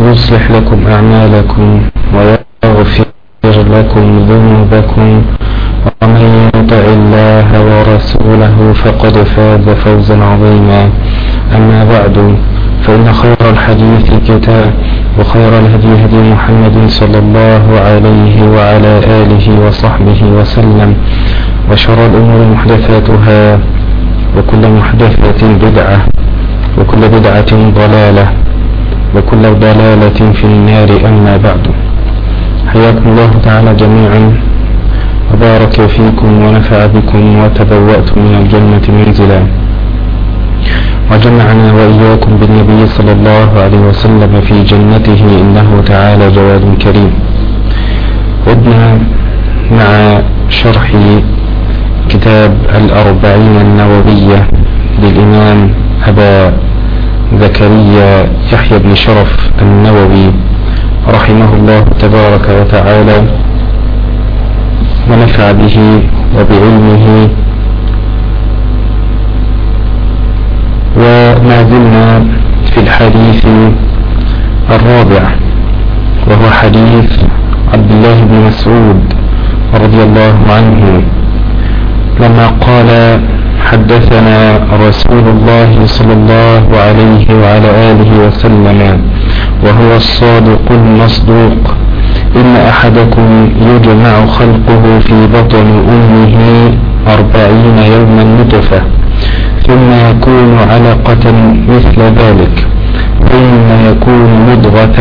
يصلح لكم أعمالكم ويغفر لكم ذنوبكم. ومن يطع الله ورسوله فقد فاز فوزا عظيما. أما بعد فإن خير الحديث كتاب وخير الهدي هدي محمد صلى الله عليه وعلى آله وصحبه وسلم. وشر الأمور محدثاتها وكل محدثة بدعة وكل بدعة ضلالة. وكل ضلالة في النار أما بعد. حياكم الله تعالى جميعا. وبارك فيكم ونفع بكم وتبوأتم من الجنة منزلا. وجمعنا وإياكم بالنبي صلى الله عليه وسلم في جنته إنه تعالى جواد كريم. عدنا مع شرح كتاب الأربعين النووية للإمام أبا زكريا يحيى بن شرف النووي رحمه الله تبارك وتعالى ونفع به وبعلمه وما زلنا في الحديث الرابع وهو حديث عبد الله بن مسعود رضي الله عنه لما قال حدثنا رسول الله صلى الله عليه وعلى آله وسلم وهو الصادق المصدوق. إن أحدكم يجمع خلقه في بطن أمه أربعين يوما نطفة ثم يكون علقة مثل ذلك ثم يكون مضغة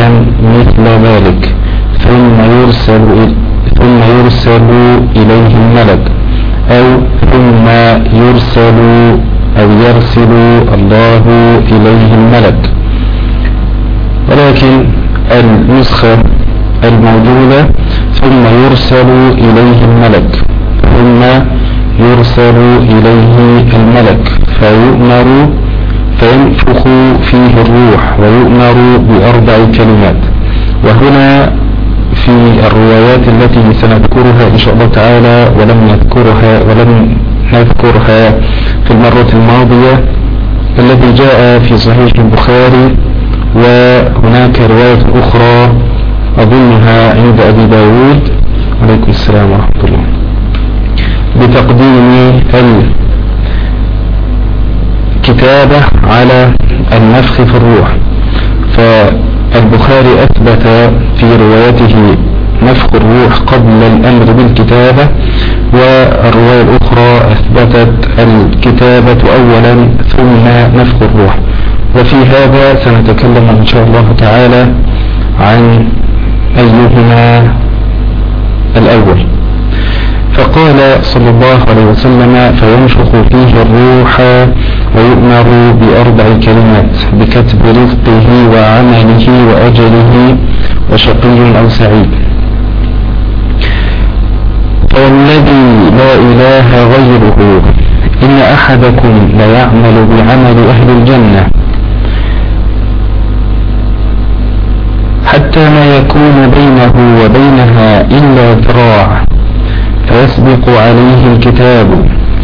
مثل ذلك ثم يرسل ثم يرسل إليه الملك. أو ثم يرسل أو يرسل الله إليه الملك. ولكن النسخة الموجودة ثم يرسل إليه الملك. ثم يرسل إليه الملك. فيؤمر فينفخ فيه الروح ويؤمر بأربع كلمات. وهنا في الروايات التي سنذكرها إن شاء الله تعالى ولم نذكرها ولم نذكرها في المرة الماضية الذي جاء في صحيح البخاري وهناك رواية أخرى أظنها عند أبي داود. عليكم السلام ورحمة الله. بتقديم الكتابة على النفخ في الروح. فالبخاري أثبت في روايته نفخ الروح قبل الأمر بالكتابة والرواية الأخرى أثبتت الكتابة أولا ثم نفخ الروح. وفي هذا سنتكلم إن شاء الله تعالى عن أيهما الأول. فقال صلى الله عليه وسلم فينفخ فيه الروح ويؤمر بأربع كلمات بكتب رزقه وعمله وأجله وشقي أو سعيد. فوالذي لا إله غيره إن أحدكم ليعمل بعمل أهل الجنة حتى ما يكون بينه وبينها إلا ذراع فيسبق عليه الكتاب.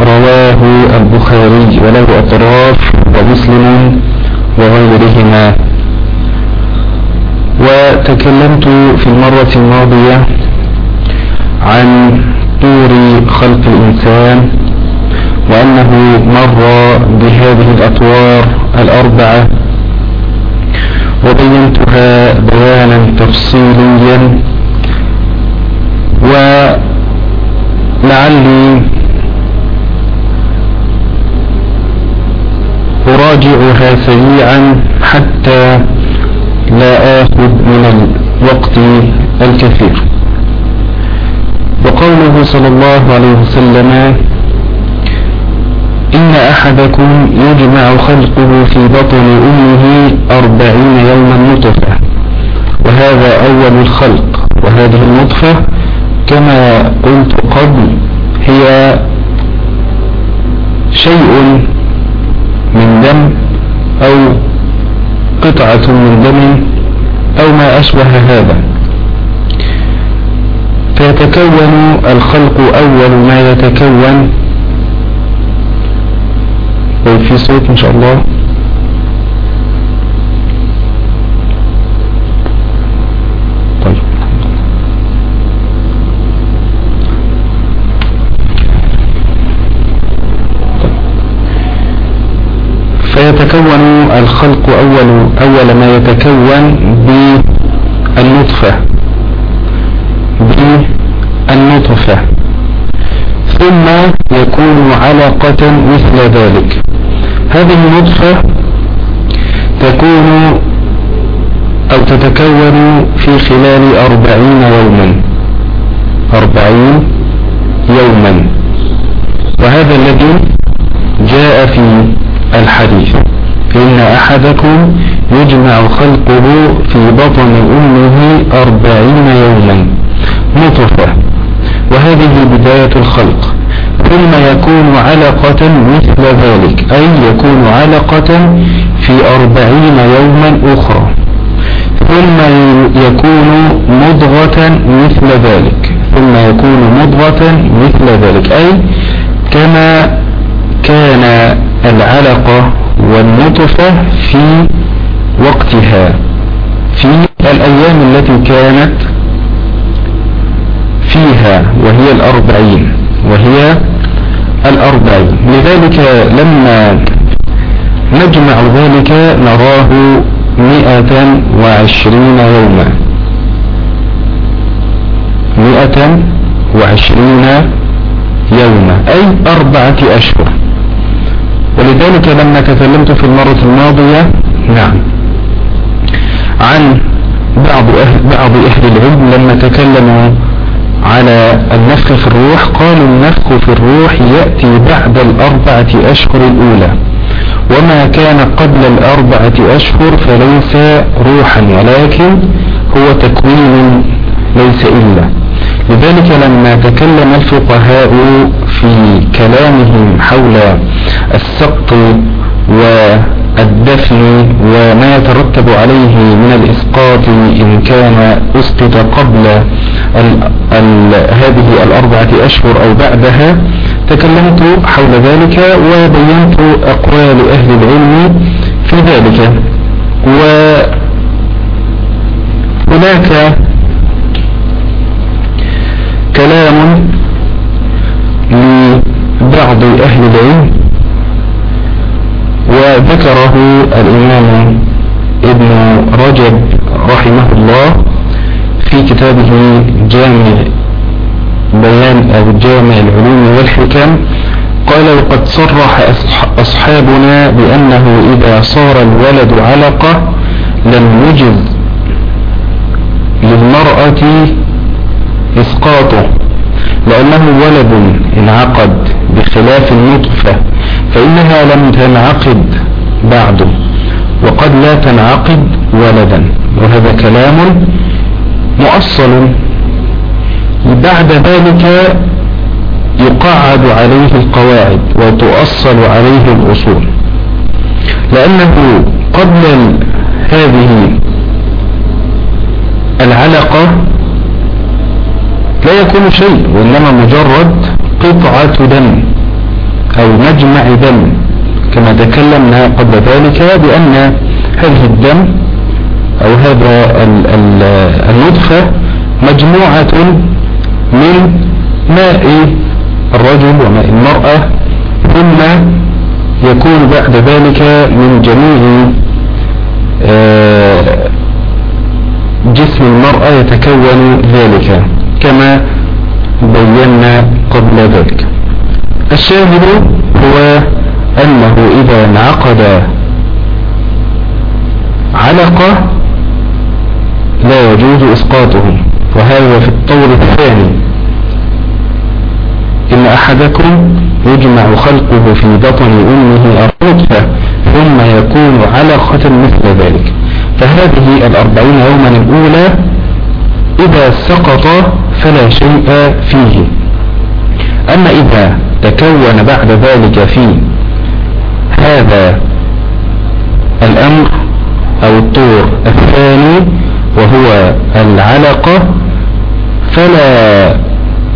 رواه البخاري وله أطراف ومسلم وغيرهما. وتكلمت في المرة الماضية عن طور خلق الإنسان وأنه مر بهذه الأطوار الأربعة وبينتها بيانا تفصيليا. ولعلي أراجعها سريعا حتى لا آخذ من الوقت الكثير. وقوله صلى الله عليه وسلم إن أحدكم يجمع خلقه في بطن أمه أربعين يوما نطفة وهذا أول الخلق وهذه النطفة كما قلت قبل هي شيء دم أو قطعة من دم أو ما أشبه هذا. فيتكون الخلق أول ما يتكون. طيب في صوت إن شاء الله طيب فيتكون الخلق أول, أول ما يتكون بالنطفة. بالنطفة. ثم يكون علقة مثل ذلك. هذه النطفة تكون أو تتكون في خلال أربعين يوما. أربعين يوما. وهذا الذي جاء في الحديث. إن أحدكم يجمع خلقه في بطن أمه أربعين يوما. نطفة. وهذه بداية الخلق. ثم يكون علقة مثل ذلك أي يكون علقة في أربعين يوما أخرى. ثم يكون مضغة مثل ذلك. ثم يكون مضغة مثل ذلك. أي كما كان العلقة والنطفة في وقتها في الأيام التي كانت فيها وهي الأربعين وهي الأربعين. لذلك لما نجمع ذلك نراه مئة وعشرين يوما. مئة وعشرين يوما أي أربعة أشهر. ولذلك لما تكلمت في المرة الماضية نعم. عن بعض أهل, بعض أهل العلم لما تكلموا على النفخ في الروح قالوا النفخ في الروح يأتي بعد الأربعة أشهر الأولى وما كان قبل الأربعة أشهر فليس روحا ولكن هو تكوين ليس إلا. لذلك لما تكلم الفقهاء في كلامهم حول السقط والدفن وما يترتب عليه من الإسقاط إن كان أسقط قبل ال ال هذه الأربعة أشهر أو بعدها تكلمت حول ذلك وبينت أقوال أهل العلم في ذلك. وهناك كلام لبعض أهل العلم وذكره الإمام ابن رجب رحمه الله في كتابه جامع بيان أو جامع العلوم والحكم. قال وقد صرح أصحابنا بأنه إذا صار الولد علقة لم يجز للمرأة إسقاطه لأنه ولد انعقد بخلاف النطفة فإنها لم تنعقد بعد وقد لا تنعقد ولدا. وهذا كلام مؤصل. بعد ذلك يقعد عليه القواعد وتؤصل عليه الأصول. لأنه قبل هذه العلقة لا يكون شيء وإنما مجرد قطعة دم. أو مجمع دم كما تكلمنا قبل ذلك بأن هذه الدم أو هذا النطفة مجموعة من ماء الرجل وماء المرأة ثم يكون بعد ذلك من جميع آه، جسم المرأة يتكون ذلك كما بينا قبل ذلك. الشاهد هو أنه إذا انعقد علقة لا يجوز إسقاطه وهذا في الطور الثاني. إن أحدكم يجمع خلقه في بطن أمه الرطفة ثم يكون علقة مثل ذلك. فهذه الأربعين يوما الأولى إذا سقط فلا شيء فيه. أما إذا تكون بعد ذلك في هذا الأمر أو الطور الثاني وهو العلقة فلا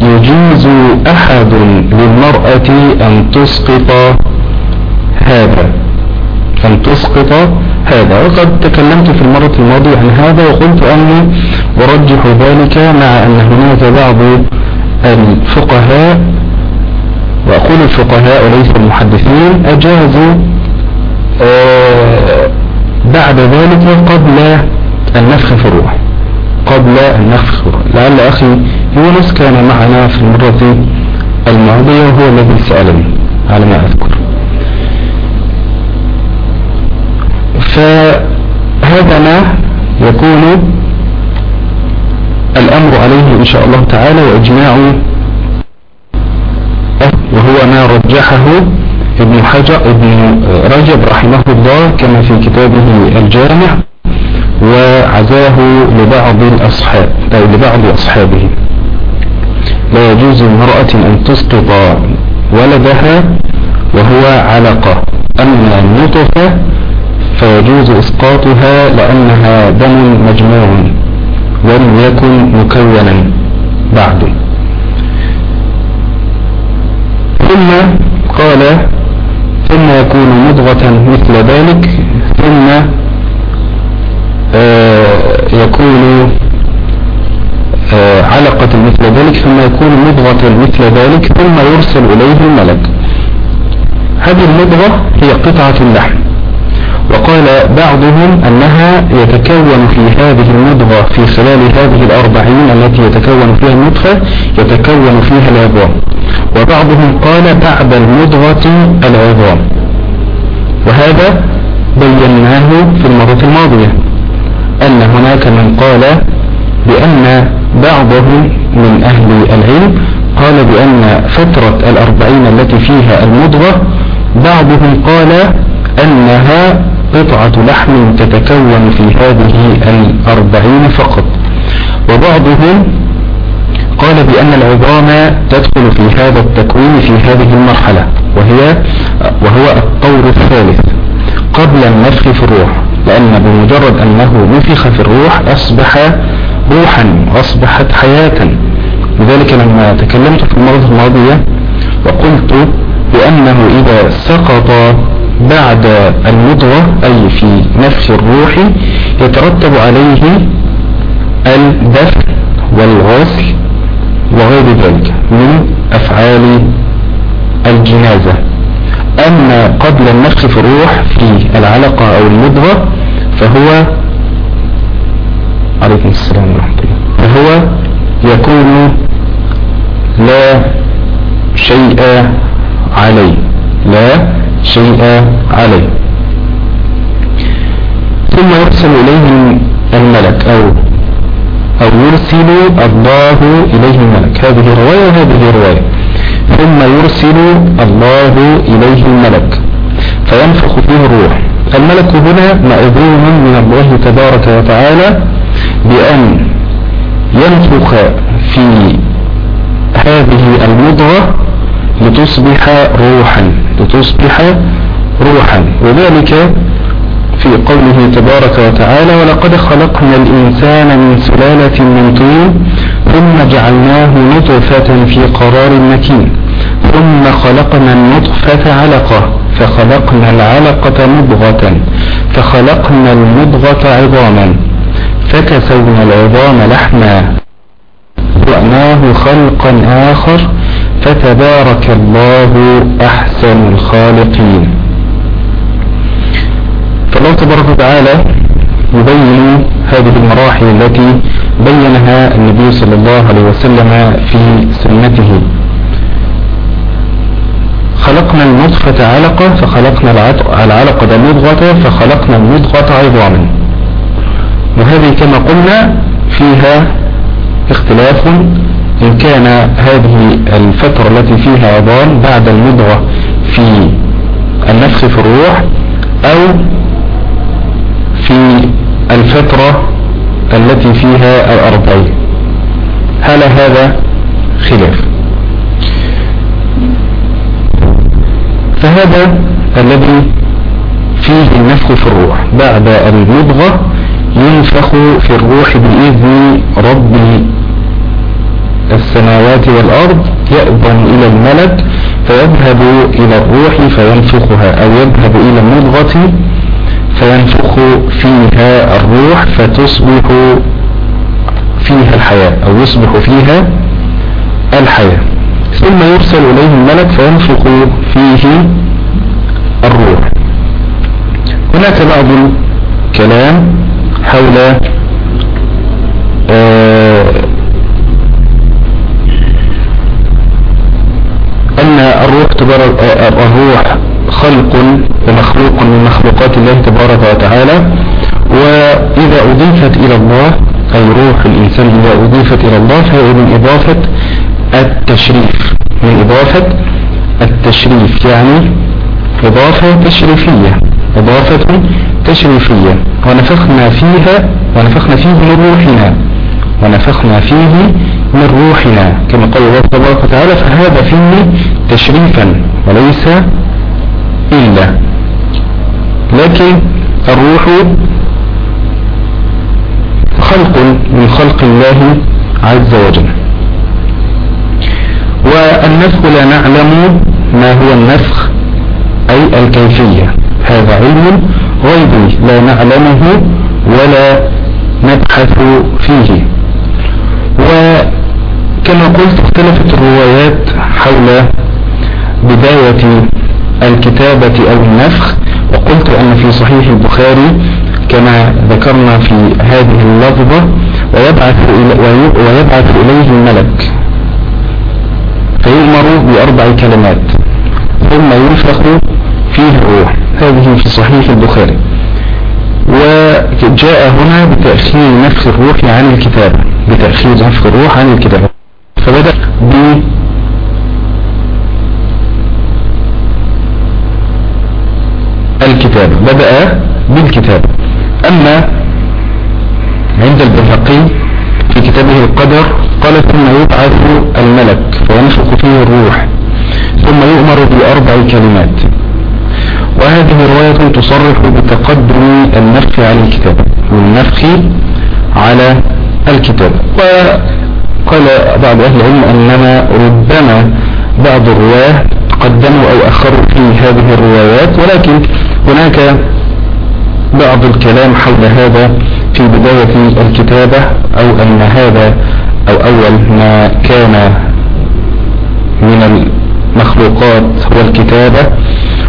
يجوز أحد للمرأة أن تسقط هذا أن تسقط هذا. وقد تكلمت في المرة الماضية عن هذا وقلت أني أرجح ذلك مع أن هناك بعض الفقهاء وأقول الفقهاء وليس المحدثين أجازوا آه، بعد ذلك قبل النفخ في الروح. قبل النفخ في الروح. لعل أخي يونس كان معنا في المرة الماضية وهو الذي سألني على ما أذكر. فهذا ما يكون الأمر عليه إن شاء الله تعالى وإجماع وهو ما رجحه ابن حجر ابن رجب رحمه الله كما في كتابه الجامع وعزاه لبعض الأصحاب أو لبعض أصحابه. لا يجوز لامرأة أن تسقط ولدها وهو علقة. أما النطفة فيجوز إسقاطها لأنها دم مجموع ولم يكن مكونا بعد ثم قال ثم يكون مضغة مثل ذلك ثم آه، يكون آه، علقة مثل ذلك ثم يكون مضغة مثل ذلك ثم يرسل إليه الملك. هذه المضغة هي قطعة اللحم. وقال بعضهم أنها يتكون في هذه المضغة في خلال هذه الأربعين التي يتكون فيها النطفة يتكون فيها العظام وبعضهم قال بعد المضغة العظام وهذا بيناه في المرة الماضية أن هناك من قال بأن بعضهم من أهل العلم قال بأن فترة الأربعين التي فيها المضغة بعضهم قال أنها قطعة لحم تتكون في هذه الأربعين فقط. وبعضهم قال بأن العظام تدخل في هذا التكوين في هذه المرحلة وهي وهو الطور الثالث قبل النفخ في الروح لأن بمجرد أنه نفخ في الروح أصبح روحا أصبحت حياة. لذلك لما تكلمت في المرة الماضية وقلت بأنه إذا سقط بعد المضغة أي في نفخ الروح يترتب عليه الدفن والغسل وغير ذلك من أفعال الجنازة. أما قبل النفخ في الروح في العلقة أو المضغة فهو عليكم السلام ورحمة الله. فهو يكون لا شيء عليه. لا شيء عليه. ثم يرسل إليه الملك أو أو يرسل الله إليه الملك. هذه رواية وهذه رواية. ثم يرسل الله إليه الملك. فينفخ فيه الروح. الملك هنا مأذون من الله تبارك وتعالى بأن ينفخ في هذه المضغة لتصبح روحا. لتصبح روحا. وذلك في قوله تبارك وتعالى ولقد خلقنا الإنسان من سلالة من طين ثم جعلناه نطفة في قرار مكين ثم خلقنا النطفة علقة فخلقنا العلقة مضغة فخلقنا المضغة عظاما فكسونا العظام لحما وأناه خلقا آخر فتبارك الله أحسن الخالقين. فالله تبارك وتعالى يبين هذه المراحل التي بينها النبي صلى الله عليه وسلم في سنته. خلقنا النطفة علقة فخلقنا العلقة مضغة فخلقنا المضغة عظاما. وهذه كما قلنا فيها اختلاف إن كان هذه الفترة التي فيها عظام بعد المضغة في النفخ في الروح أو في الفترة التي فيها الأربعين هل هذا خلاف؟ فهذا الذي فيه النفخ في الروح. بعد المضغة ينفخ في الروح بإذن رب السماوات والأرض يأذن إلى الملك فيذهب إلى الروح فينفخها أو يذهب إلى المضغة فينفخ فيها الروح فتصبح فيها الحياة أو يصبح فيها الحياة. ثم يرسل إليه الملك فينفخ فيه الروح. هناك بعض الكلام حول آه، أن الروح تبارك آه، الروح خلق ومخلوق من مخلوقات الله تبارك وتعالى وإذا أضيفت إلى الله أي روح الإنسان إذا أضيفت إلى الله فهي من إضافة التشريف. من إضافة التشريف يعني إضافة تشريفية. إضافة تشريفية. ونفخنا فيها ونفخنا فيه من روحنا. ونفخنا فيه من روحنا. كما قال الله تبارك وتعالى فهذا فيه تشريفا وليس إلا. لكن الروح خلق من خلق الله عز وجل. والنفخ لا نعلم ما هو النفخ أي الكيفية. هذا علم غيبي لا نعلمه ولا نبحث فيه. وكما قلت اختلفت الروايات حول بداية الكتابة أو النفخ وقلت أن في صحيح البخاري كما ذكرنا في هذه اللفظة ويبعث, ويبعث إليه الملك. فيؤمر بأربع كلمات ثم ينفخ فيه الروح. هذه في صحيح البخاري. وجاء هنا بتأخير نفخ الروح عن الكتابة بتأخير نفخ الروح عن الكتابة. فبدأ الكتابة بدأ بالكتابة أما عند البيهقي في كتابه القدر قال ثم يبعث الملك فينفخ فيه الروح ثم يؤمر بأربع كلمات. وهذه رواية تصرح بتقدم النفخ على الكتاب والنفخ على الكتاب. وقال بعض أهل العلم أننا ربما بعض الرواة قدموا أو أخروا في هذه الروايات ولكن هناك بعض الكلام حول هذا في بداية الكتابة أو أن هذا أو أول ما كان من المخلوقات هو الكتابة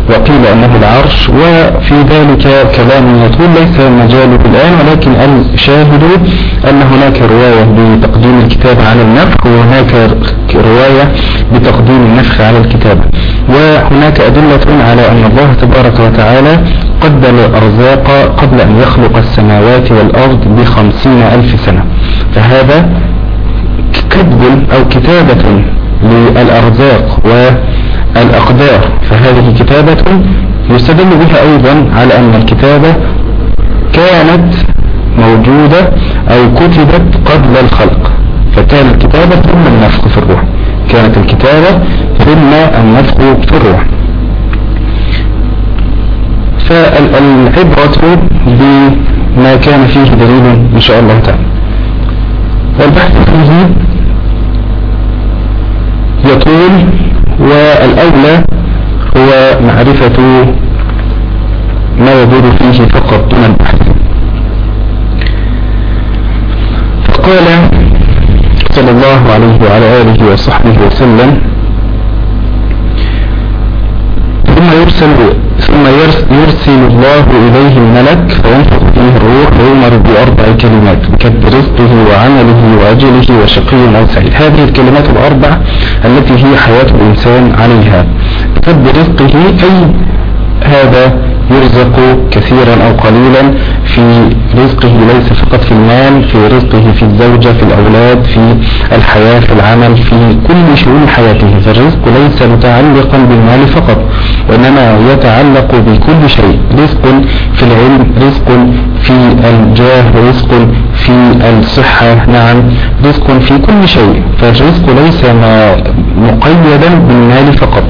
وقيل أنه العرش وفي ذلك كلام يطول ليس مجاله الآن ولكن الشاهد أن هناك رواية بتقديم الكتاب على النفخ وهناك رواية بتقديم النفخ على الكتابة. وهناك أدلة على أن الله تبارك وتعالى قدر الأرزاق قبل أن يخلق السماوات والأرض بخمسين ألف سنة. فهذا كتب أو كتابة للأرزاق والأقدار. فهذه كتابة يستدل بها أيضا على أن الكتابة كانت موجودة أو كتبت قبل الخلق. فكانت الكتابة ثم النفخ في الروح. كانت الكتابة ثم النفخ في الروح. فالعبرة بما كان فيه دليل إن شاء الله تعالى. والبحث فيه يطول والأولى هو معرفة ما يدور فيه فقط دون البحث. فقال صلى الله عليه وعلى آله وصحبه وسلم ثم يرسل ثم يرسل الله إليه الملك فينفخ فيه الروح ويؤمر بأربع كلمات بكتب رزقه وعمله وأجله وشقي أو سعيد هذه الكلمات الأربع التي هي حياة الإنسان عليها. بكتب رزقه أي هذا يرزق كثيرا أو قليلا في رزقه ليس فقط في المال في رزقه في الزوجة في الأولاد في الحياة في العمل في كل شؤون حياته. فالرزق ليس متعلقا بالمال فقط. وإنما يتعلق بكل شيء رزق في العلم رزق في الجاه رزق في الصحة نعم رزق في كل شيء فالرزق ليس مقيدا بالمال فقط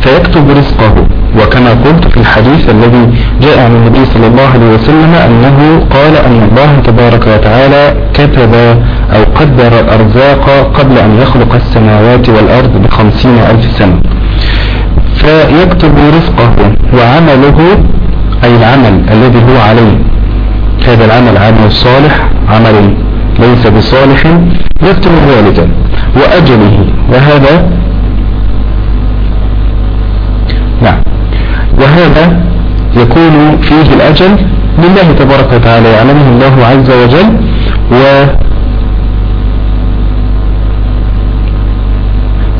فيكتب رزقه وكما قلت في الحديث الذي جاء عن النبي صلى الله عليه وسلم أنه قال أن الله تبارك وتعالى كتب أو قدر الأرزاق قبل أن يخلق السماوات والأرض بخمسين ألف سنة. فيكتب رزقه وعمله أي العمل الذي هو عليه. هذا العمل عمل صالح عمل ليس بصالح يكتب ذلك وأجله. وهذا نعم. وهذا يكون فيه الأجل لله تبارك وتعالى يعلمه الله عز وجل و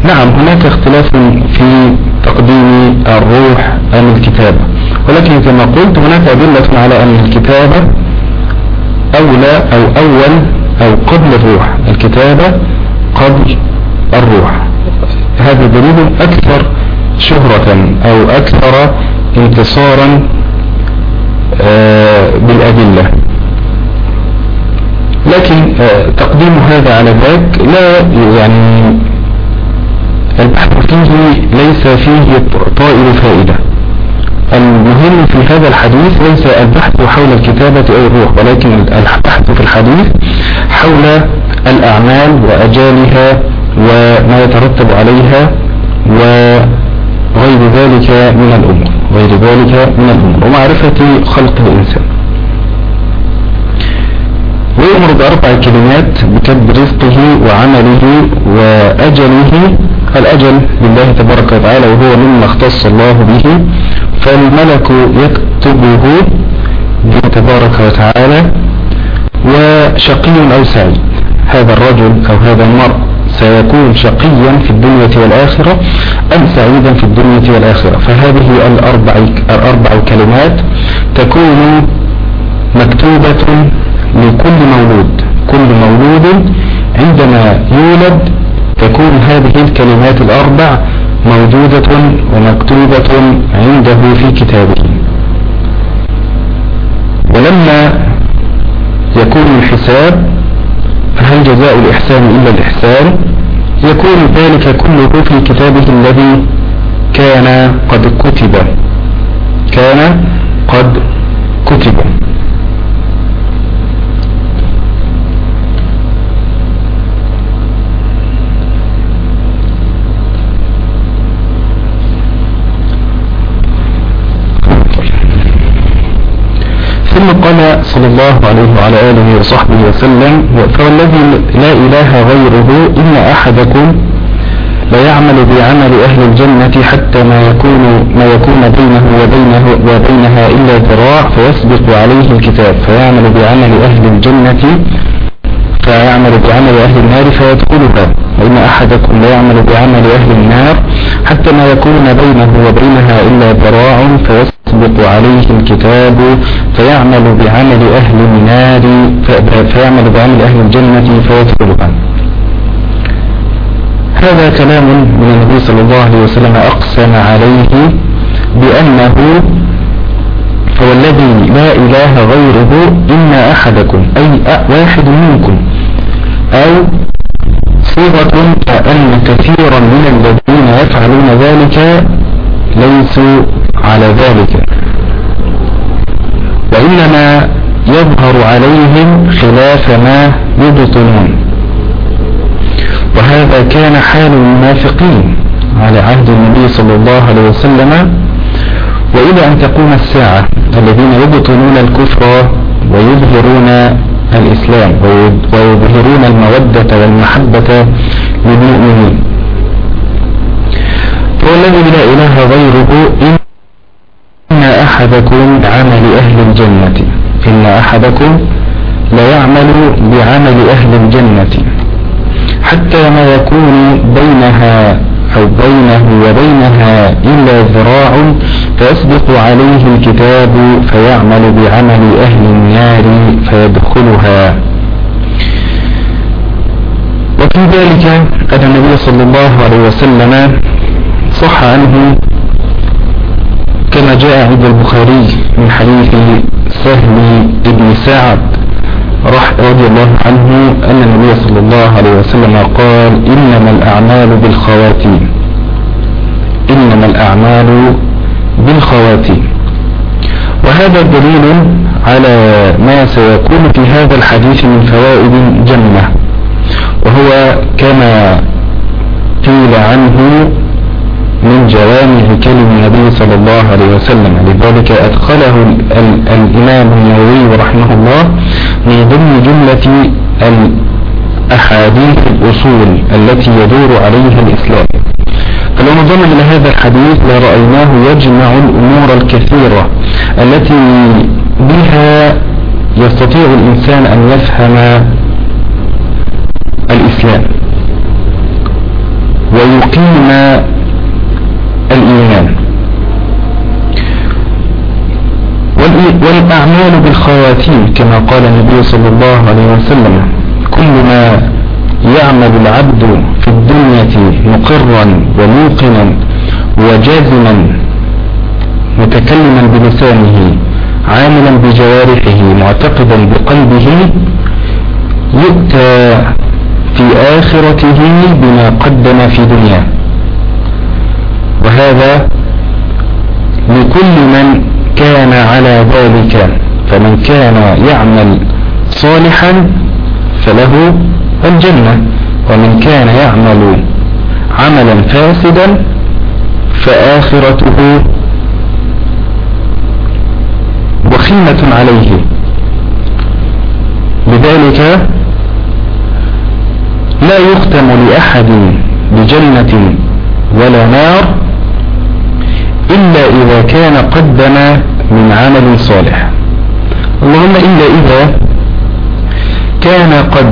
نعم هناك اختلاف في تقديم الروح أم الكتابة. ولكن كما قلت هناك أدلة على أن الكتابة أولى أو أول أو قبل الروح. الكتابة قبل الروح. هذا دليل أكثر شهرة أو أكثر انتصارا آه، بالأدلة. لكن آه، تقديم هذا على ذاك لا يعني البحث فيه ليس فيه طائر فائدة. المهم في هذا الحديث ليس البحث حول الكتابة أو الروح ولكن البحث في الحديث حول الأعمال وأجالها وما يترتب عليها وغير ذلك من الأمور غير ذلك من الأمور. ومعرفة خلق الإنسان. ويأمر بأربع كلمات بكتب رزقه وعمله وأجله الأجل لله تبارك وتعالى وهو مما اختص الله به فالملك يكتبه تبارك وتعالى وشقي أو سعيد. هذا الرجل أو هذا المرء سيكون شقيا في الدنيا والآخرة أم سعيدا في الدنيا والآخرة. فهذه الأربع, الأربع كلمات تكون مكتوبة لكل مولود. كل مولود عندما يولد تكون هذه الكلمات الأربع موجودة ومكتوبة عنده في كتابه. ولما يكون الحساب فهل جزاء الإحسان إلا الإحسان؟ يكون ذلك كله في كتابه الذي كان قد كتب. كان قد كتب. ثم قال صلى الله عليه وعلى آله وصحبه وسلم فوالذي لا إله غيره إن أحدكم لا يعمل بعمل أهل الجنة حتى ما يكون ما يكون بينه وبينه وبينها إلا ذراع فيسبق عليه الكتاب فيعمل بعمل أهل الجنة فيعمل بعمل أهل النار فيدخلها وإن أحدكم لا يعمل بعمل أهل النار حتى ما يكون بينه وبينها إلا ذراع فيسبق عليه الكتاب فيعمل بعمل أهل النار فيعمل بعمل أهل الجنة فيدخلها هذا كلام من النبي صلى الله عليه وسلم أقسم عليه بأنه هو الذي لا إله غيره إن أحدكم أي واحد منكم. أو صيغة كأن كثيرا من الذين يفعلون ذلك ليسوا على ذلك. وإنما يظهر عليهم خلاف ما يبطنون وهذا كان حال المنافقين على عهد النبي صلى الله عليه وسلم وإلى أن تقوم الساعة الذين يبطلون الكفر ويظهرون الإسلام ويظهرون المودة والمحبة للمؤمنين. هو الذي لا إله غيره إن أحدكم بعمل أهل الجنة إن أحدكم ليعمل بعمل أهل الجنة حتى ما يكون بينها أو بينه وبينها إلا ذراع فيسبق عليه الكتاب فيعمل بعمل أهل النار فيدخلها. وفي ذلك أن النبي صلى الله عليه وسلم صح عنه كما جاء عند البخاري من حديث سهل بن سعد رضي الله عنه أن النبي صلى الله عليه وسلم قال إنما الأعمال بالخواتيم. إنما الأعمال بالخواتيم. وهذا دليل على ما سيكون في هذا الحديث من فوائد جنة وهو كما قيل عنه من جوامع كلم النبي صلى الله عليه وسلم. لذلك أدخله الإمام النووي رحمه الله من ضمن جملة الأحاديث الأصول التي يدور عليها الإسلام. فلو نظرنا إلى هذا الحديث لرأيناه يجمع الأمور الكثيرة التي بها يستطيع الإنسان أن يفهم الإسلام. ويقيم الإيمان. والأعمال بالخواتيم كما قال النبي صلى الله عليه وسلم كل ما يعمل العبد في الدنيا مقرا وموقنا وجازما متكلما بلسانه عاملا بجوارحه معتقدا بقلبه يؤتى في آخرته بما قدم في دنياه. وهذا لكل من كان على ذلك فمن كان يعمل صالحا فله الجنة ومن كان يعمل عملا فاسدا فآخرته وخيمة عليه. لذلك لا يختم لأحد بجنة ولا نار إلا إذا كان قدم من عمل صالح. اللهم إلا إذا كان قد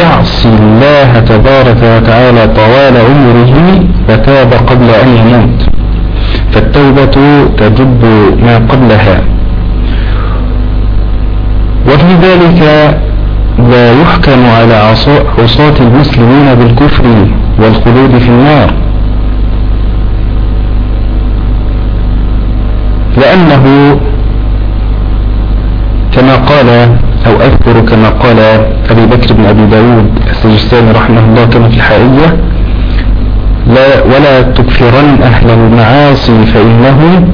يعصي الله تبارك وتعالى طوال عمره فتاب قبل أن يموت. فالتوبة تجب ما قبلها. وفي ذلك لا يحكم على عصاة المسلمين بالكفر والخلود في النار. لأنه كما قال أو أذكر كما قال أبي بكر بن أبي داود السجستاني رحمه الله كما في الحائية لا ولا تكفرن أهل المعاصي فإنه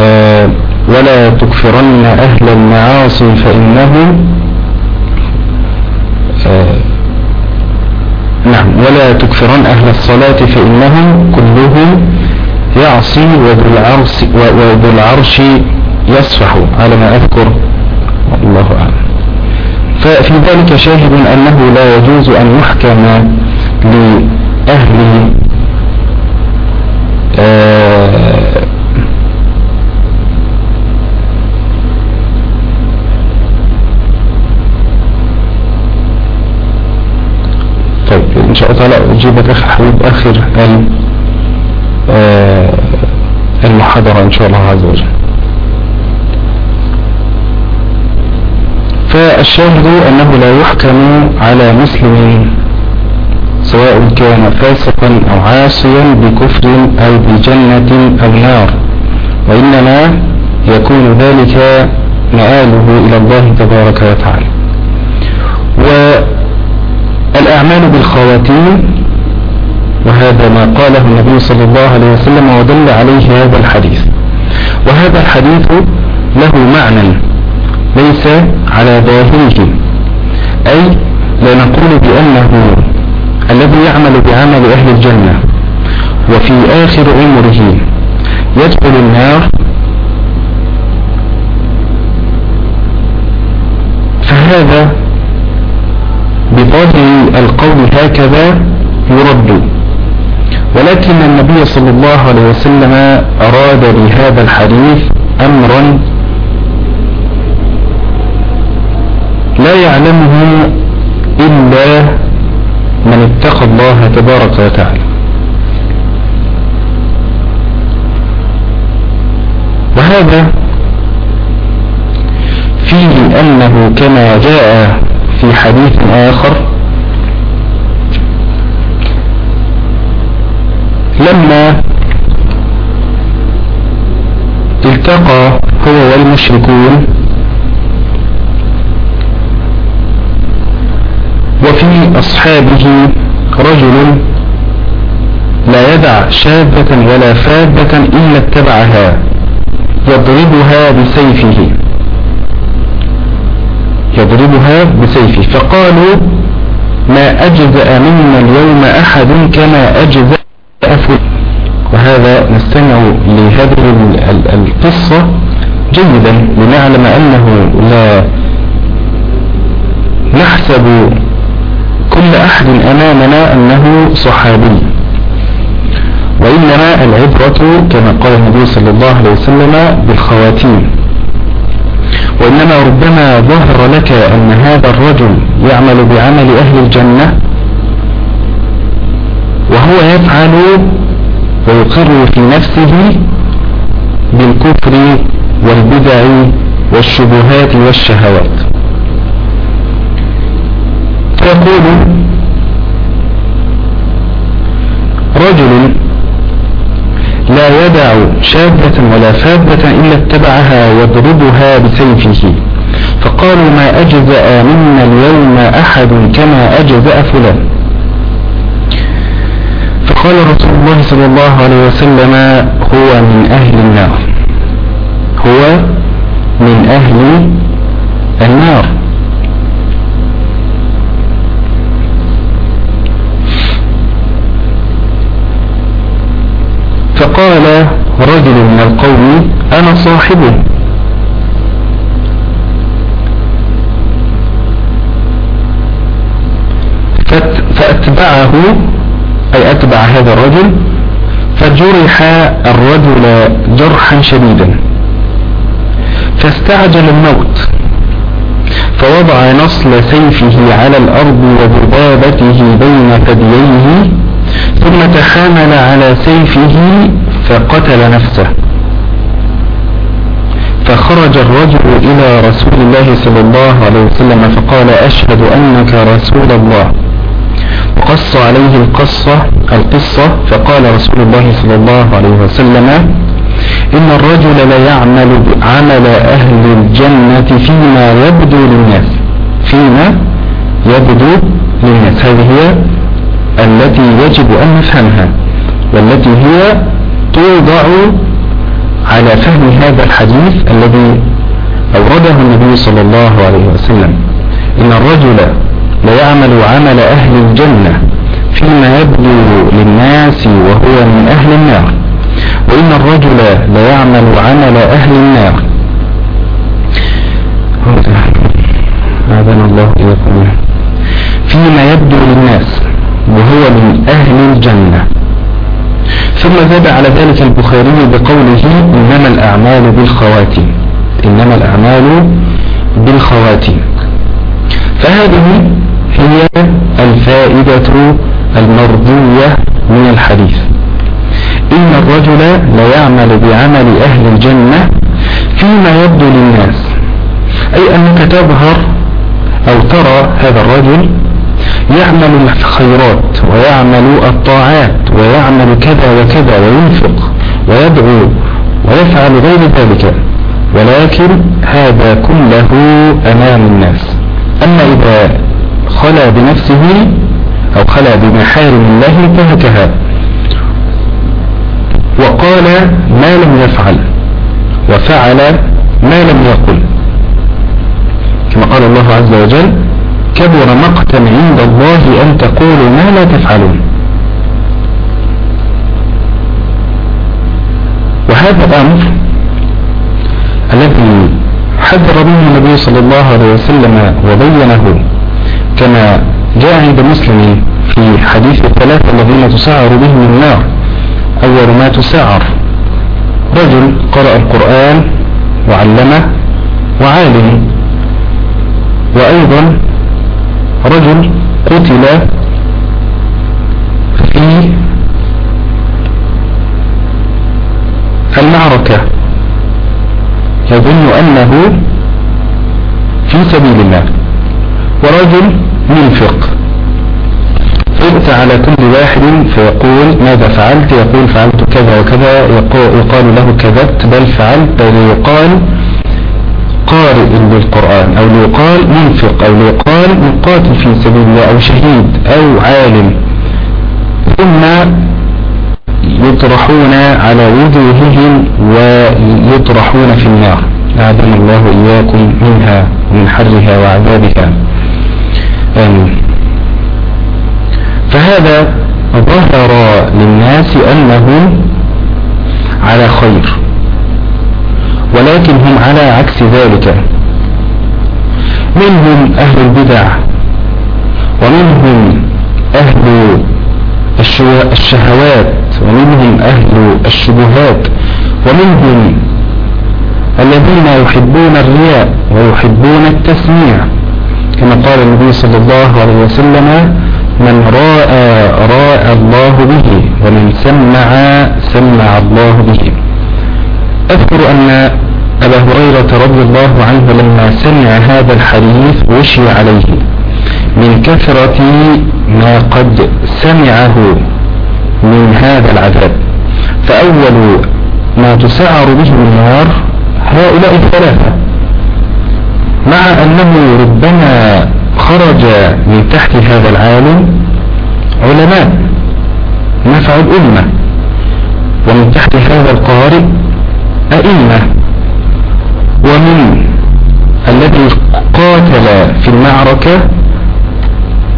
آه ولا تكفرن أهل المعاصي فإنه آه نعم ولا تكفرن أهل الصلاة فإنهم كلهم يعصي وذو العرش, يصفح. على ما أذكر. الله أعلم. ففي ذلك شاهد أنه لا يجوز أن يحكم لأهل آه طيب إن شاء الله أجيبك أخي حبيب آخر المحاضرة إن شاء الله عز وجل. فالشاهد أنه لا يحكم على مسلم سواء كان فاسقا أو عاصيا بكفر أو بجنة أو نار وإنما يكون ذلك مآله إلى الله تبارك وتعالى. والأعمال بالخواتيم وهذا ما قاله النبي صلى الله عليه وسلم ودل عليه هذا الحديث. وهذا الحديث له معنى ليس على ظاهره أي لا نقول بأنه الذي يعمل بعمل أهل الجنة وفي آخر عمره يدخل النار فهذا بظاهر القول هكذا يرد. ولكن النبي صلى الله عليه وسلم أراد بهذا الحديث أمرا لا يعلمه إلا من اتقى الله تبارك وتعالى. وهذا فيه أنه كما جاء في حديث آخر لما التقى هو والمشركون وفي أصحابه رجل لا يدع شابة ولا فابة إلا اتبعها يضربها بسيفه. يضربها بسيفه. فقالوا ما أجزأ منا اليوم أحد كما أجزأ وهذا نستمع لهذه القصة جيدا لنعلم أنه لا نحسب كل أحد أمامنا أنه صحابي وإنما العبرة كما قال النبي صلى الله عليه وسلم بالخواتيم. وإنما ربما ظهر لك أن هذا الرجل يعمل بعمل أهل الجنة وهو يفعل ويقر في نفسه بالكفر والبدع والشبهات والشهوات. فيقول رجل لا يدع شابة ولا فابة إلا اتبعها يضربها بسيفه. فقالوا ما أجزأ منا اليوم أحد كما أجزأ فلان. فقال رسول الله صلى الله عليه وسلم هو من أهل النار. هو من أهل النار. فقال رجل من القوم أنا صاحبه. فأتبعه أي أتبع هذا الرجل فجرح الرجل جرحا شديدا. فاستعجل الموت فوضع نصل سيفه على الأرض وذبابته بين ثدييه ثم تحامل على سيفه فقتل نفسه. فخرج الرجل إلى رسول الله صلى الله عليه وسلم فقال أشهد أنك رسول الله. وقص عليه القصة القصة فقال رسول الله صلى الله عليه وسلم إن الرجل ليعمل عمل أهل الجنة فيما يبدو للناس فيما يبدو للناس. هذه هي التي يجب أن نفهمها والتي هي توضع على فهم هذا الحديث الذي أورده النبي صلى الله عليه وسلم. إن الرجل ليعمل عمل أهل الجنة فيما يبدو للناس وهو من أهل النار. وإن الرجل ليعمل عمل أهل النار. آذن الله إياكم فيما يبدو للناس وهو من أهل الجنة. ثم زاد على ذلك البخاري بقوله إنما الأعمال بالخواتيم. إنما الأعمال بالخواتيم. فهذه هي الفائدة المرضية من الحديث. إن الرجل ليعمل بعمل أهل الجنة فيما يبدو للناس. أي أنك تظهر أو ترى هذا الرجل يعمل الخيرات ويعمل الطاعات ويعمل كذا وكذا وينفق ويدعو ويفعل غير ذلك. ولكن هذا كله أمام الناس. أما إذا خلى بنفسه أو خلى بمحارم الله انتهكها. وقال ما لم يفعل وفعل ما لم يقل. كما قال الله عز وجل كبر مقتا عند الله أن تقولوا ما لا تفعلون. وهذا الأمر الذي حذر منه النبي صلى الله عليه وسلم وبينه كما جاء عند مسلم في حديث الثلاثة الذين تسعر بهم النار. أول ما تسعر. رجل قرأ القرآن وعلمه وعالم وأيضا رجل قتل في المعركة. يظن أنه في سبيل الله. ورجل منفق. فيؤتى على كل واحد فيقول ماذا فعلت؟ يقول فعلت كذا وكذا يقال له كذبت بل فعلت بل يقال قارئ للقرآن أو ليقال منفق أو ليقال مقاتل في سبيل الله أو شهيد أو عالم. ثم يطرحون على وجوههم ويطرحون في النار. أعاذنا الله إياكم منها ومن حرها وعذابها. آمين فهذا ظهر للناس أنهم على خير ولكن هم على عكس ذلك. منهم أهل البدع ومنهم أهل الشهوات ومنهم أهل الشبهات ومنهم الذين يحبون الرياء ويحبون التسميع. كما قال النبي صلى الله عليه وسلم من راى راى الله به ومن سمع سمع الله به. أذكر أن أبا هريرة رضي الله عنه لما سمع هذا الحديث وشي عليه من كثرة ما قد سمعه من هذا العذاب فأول ما تسعر به النار هؤلاء الثلاثة. مع أنه ربما خرج من تحت هذا العالم علماء نفع الأمة ومن تحت هذا القارئ أئمة ومن الذي قاتل في المعركة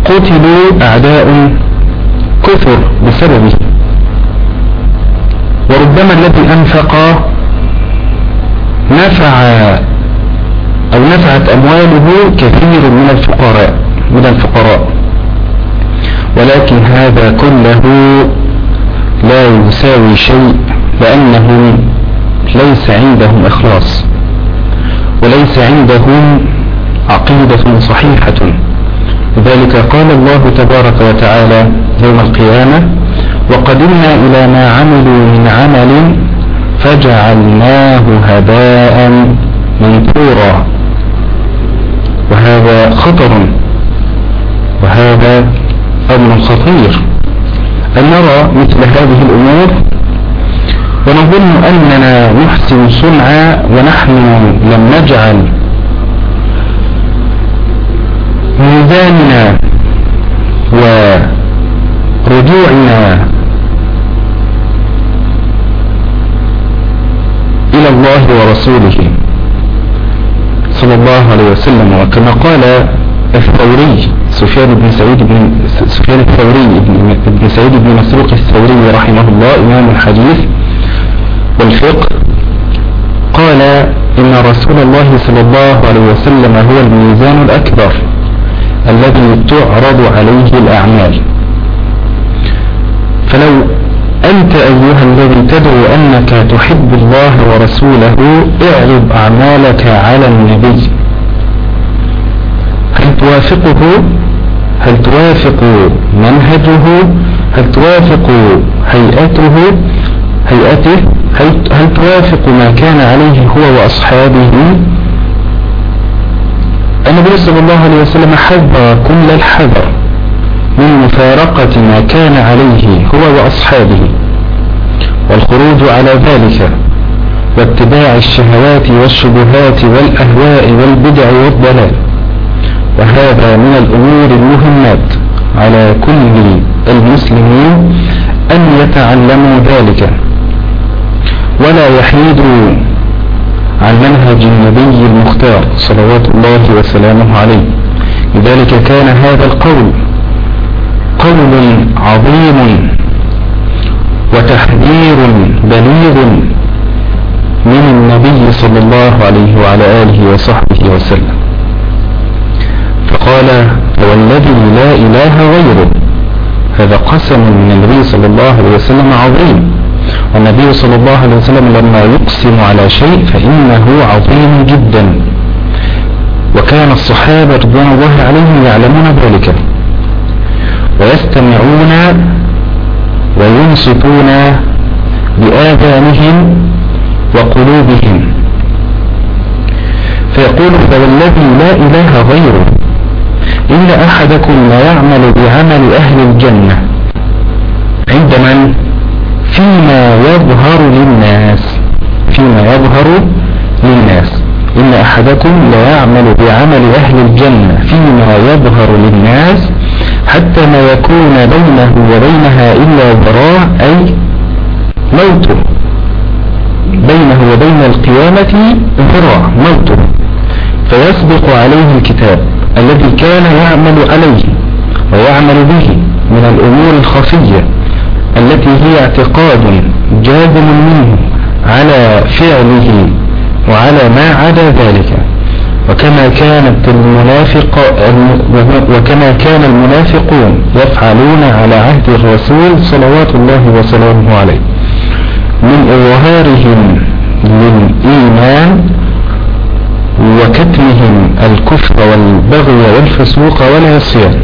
قتلوا أعداء كثر بسببه. وربما الذي أنفق نفع أو نفعت أمواله كثير من الفقراء من الفقراء. ولكن هذا كله لا يساوي شيء لأنهم ليس عندهم إخلاص. وليس عندهم عقيدة صحيحة. ذلك قال الله تبارك وتعالى يوم القيامة وقدمنا إلى ما عملوا من عمل فجعلناه هباء منثورا. وهذا خطر وهذا أمر خطير. أن نرى مثل هذه الأمور ونظن أننا نحسن صنعا ونحن لم نجعل. ميزاننا ورجوعنا إلى الله ورسوله صلى الله عليه وسلم وكما قال الثوري سفيان بن سعيد بن سفيان الثوري بن سعيد بن مسروق الثوري رحمه الله إمام الحديث والفقه قال إن رسول الله صلى الله عليه وسلم هو الميزان الأكبر الذي تعرض عليه الأعمال فلو أنت أيها الذي تدعو أنك تحب الله ورسوله اعرض أعمالك على النبي. هل توافقه؟ هل توافق منهجه؟ هل توافق هيئته؟ هيئته؟ هل, هل توافق ما كان عليه هو وأصحابه؟ النبي صلى الله عليه وسلم حذر كل الحذر من مفارقة ما كان عليه هو وأصحابه. والخروج على ذلك واتباع الشهوات والشبهات والأهواء والبدع والضلال. وهذا من الأمور المهمات على كل المسلمين أن يتعلموا ذلك. ولا يحيدوا عن منهج النبي المختار صلوات الله وسلامه عليه. لذلك كان هذا القول قول عظيم وتحذير بليغ من النبي صلى الله عليه وعلى آله وصحبه وسلم. فقال والذي لا إله غيره. هذا قسم من النبي صلى الله عليه وسلم عظيم. والنبي صلى الله عليه وسلم لما يقسم على شيء فإنه عظيم جدا. وكان الصحابة رضوان الله عليهم يعلمون ذلك. ويستمعون وينصتون بآذانهم وقلوبهم. فيقول فوالذي لا إله غيره إن أحدكم لا يعمل بعمل أهل الجنة. عند من؟ فيما يظهر للناس. فيما يظهر للناس. إن أحدكم لا يعمل بعمل أهل الجنة. فيما يظهر للناس حتى ما يكون بينه وبينها إلا ذراع أي موته. بينه وبين القيامة ذراع موته. فيسبق عليه الكتاب الذي كان يعمل عليه ويعمل به من الأمور الخفية التي هي اعتقاد جازم منه على فعله وعلى ما عدا ذلك. وكما كانت المنافق وكما كان المنافقون يفعلون على عهد الرسول صلوات الله وسلامه عليه. من إظهارهم للإيمان وكتمهم الكفر والبغي والفسوق والعصيان.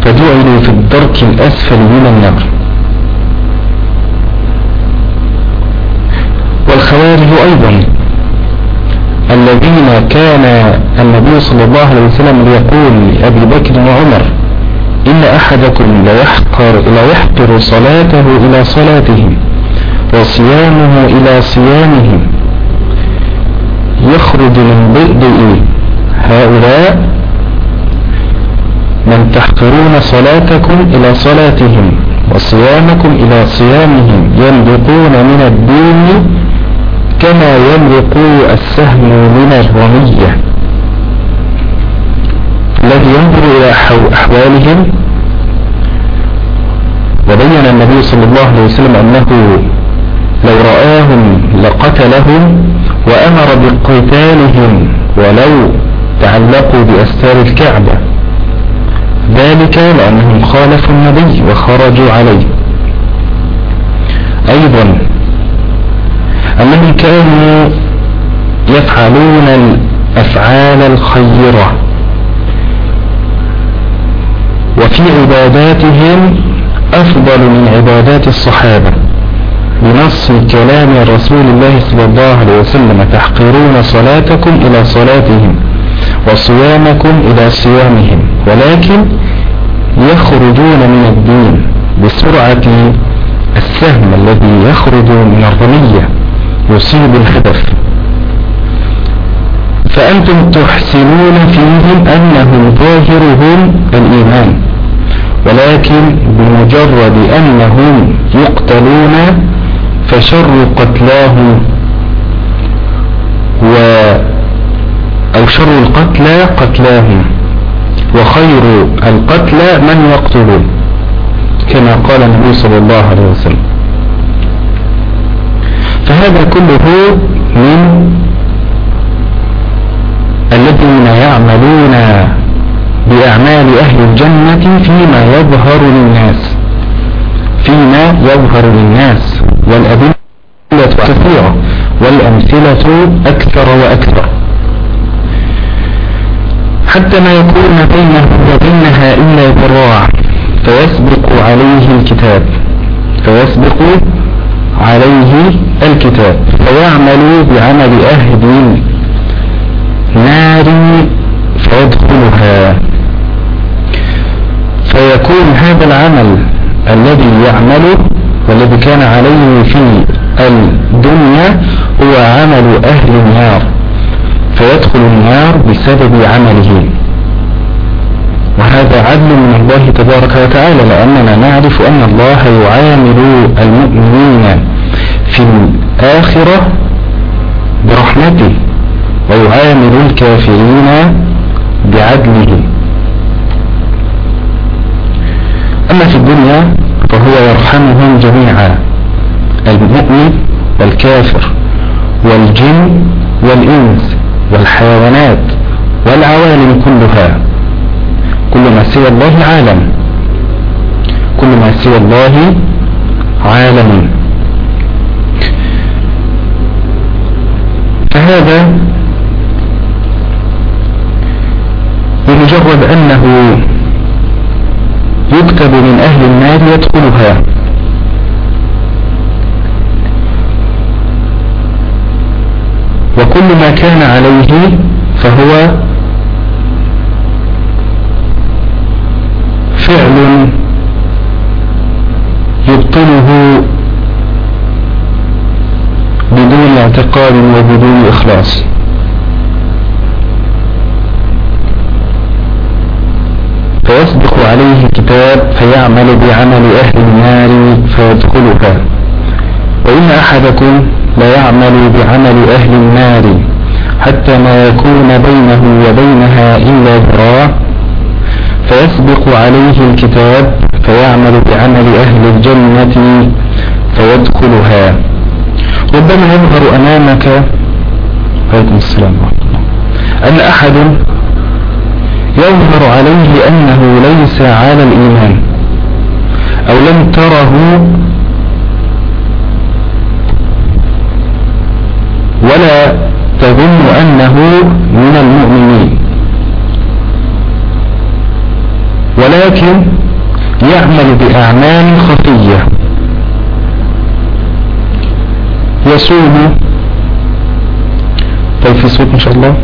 فجعلوا في الدرك الأسفل من النار. والخوارج أيضا الذين كان النبي صلى الله عليه وسلم يقول لأبي بكر وعمر إن أحدكم ليحقر, ليحقر صلاته إلى صلاتهم وصيامه إلى صيامهم. يخرج من ضئضئ هؤلاء من تحقرون صلاتكم إلى صلاتهم وصيامكم إلى صيامهم ينبقون من الدين كما يمرق السهم من الرمية الذي ينظر إلى أحوالهم وبين النبي صلى الله عليه وسلم أنه لو رآهم لقتلهم وأمر بقتالهم ولو تعلقوا بأستار الكعبة ذلك لأنهم خالفوا النبي وخرجوا عليه. أيضا أنهم كانوا يفعلون الأفعال الخيرة. وفي عباداتهم أفضل من عبادات الصحابة. بنص كلام رسول الله صلى الله عليه وسلم تحقرون صلاتكم إلى صلاتهم وصيامكم إلى صيامهم ولكن يخرجون من الدين بسرعة السهم الذي يخرج من الرمية. يصيب الهدف فأنتم تحسنون فيهم أنهم ظاهرهم الإيمان ولكن بمجرد أنهم يقتلون فشر قتلاهم و أو شر القتلى قتلاهم وخير القتلى من يقتلون كما قال النبي صلى الله عليه وسلم. فهذا كله من الذين يعملون بأعمال أهل الجنة فيما يظهر للناس فيما يظهر للناس والأدلة كثيرة والأمثلة أكثر وأكثر. حتى ما يكون بينه وبينها إلا ذراع فيسبق عليه الكتاب فيسبق عليه الكتاب. فيعمل بعمل أهل النار فيدخلها. فيكون هذا العمل الذي يعمله والذي كان عليه في الدنيا هو عمل أهل النار. فيدخل النار بسبب عمله. وهذا عدل من الله تبارك وتعالى لأننا نعرف أن الله يعامل المؤمنين في الآخرة برحمته ويعامل الكافرين بعدله. أما في الدنيا فهو يرحمهم جميعا المؤمن والكافر والجن والإنس والحيوانات والعوالم كلها. كل ما سوى الله عالم كل ما سوى الله عالم. فهذا بمجرد أنه يكتب من أهل النار يدخلها. وكل ما كان عليه فهو فعل يبطله بدون اعتقاد وبدون إخلاص. فيسبق عليه كتاب فيعمل بعمل أهل النار فيدخلها وإن أحدكم لا يعمل بعمل أهل النار حتى ما يكون بينه وبينها إلا ذراع فيسبق عليه الكتاب فيعمل بعمل أهل الجنة فيدخلها. ربما يظهر أمامك. عليكم السلام أن أحد يظهر عليه أنه ليس على الإيمان أو لم تره ولا تظن أنه من المؤمنين. ولكن يعمل بأعمال خفية. يصوم. طيب في صوت إن شاء الله.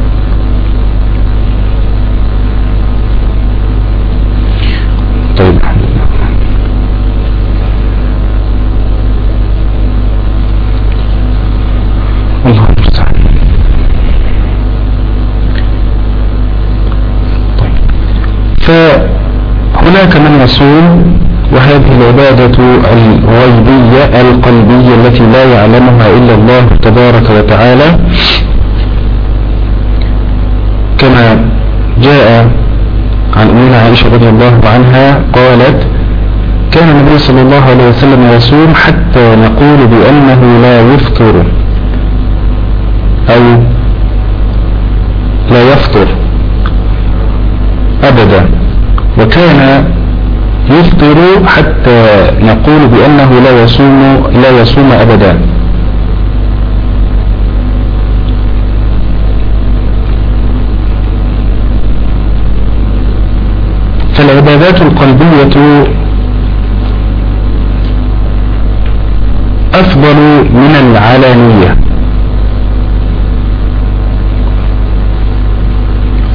طيب الحمد لله. الله المستعان. طيب فهناك من يصوم وهذه العبادة الغيبية القلبية التي لا يعلمها إلا الله تبارك وتعالى. كما جاء عن أمنا عائشة رضي الله عنها قالت كان النبي صلى الله عليه وسلم يصوم حتى نقول بأنه لا يفطر أو لا يفطر أبدا. وكان يفطر حتى نقول بأنه لا يصوم لا يصوم أبدا. فالعبادات القلبية أفضل من العلانية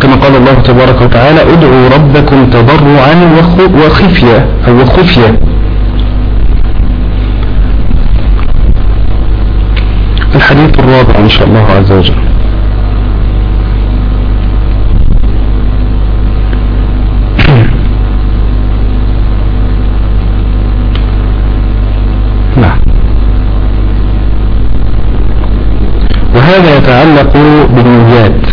كما قال الله تبارك وتعالى ادعوا ربكم تضرعا وخفية أو خفية. الحديث الرابع إن شاء الله عز وجل. نعم. وهذا يتعلق بالنيات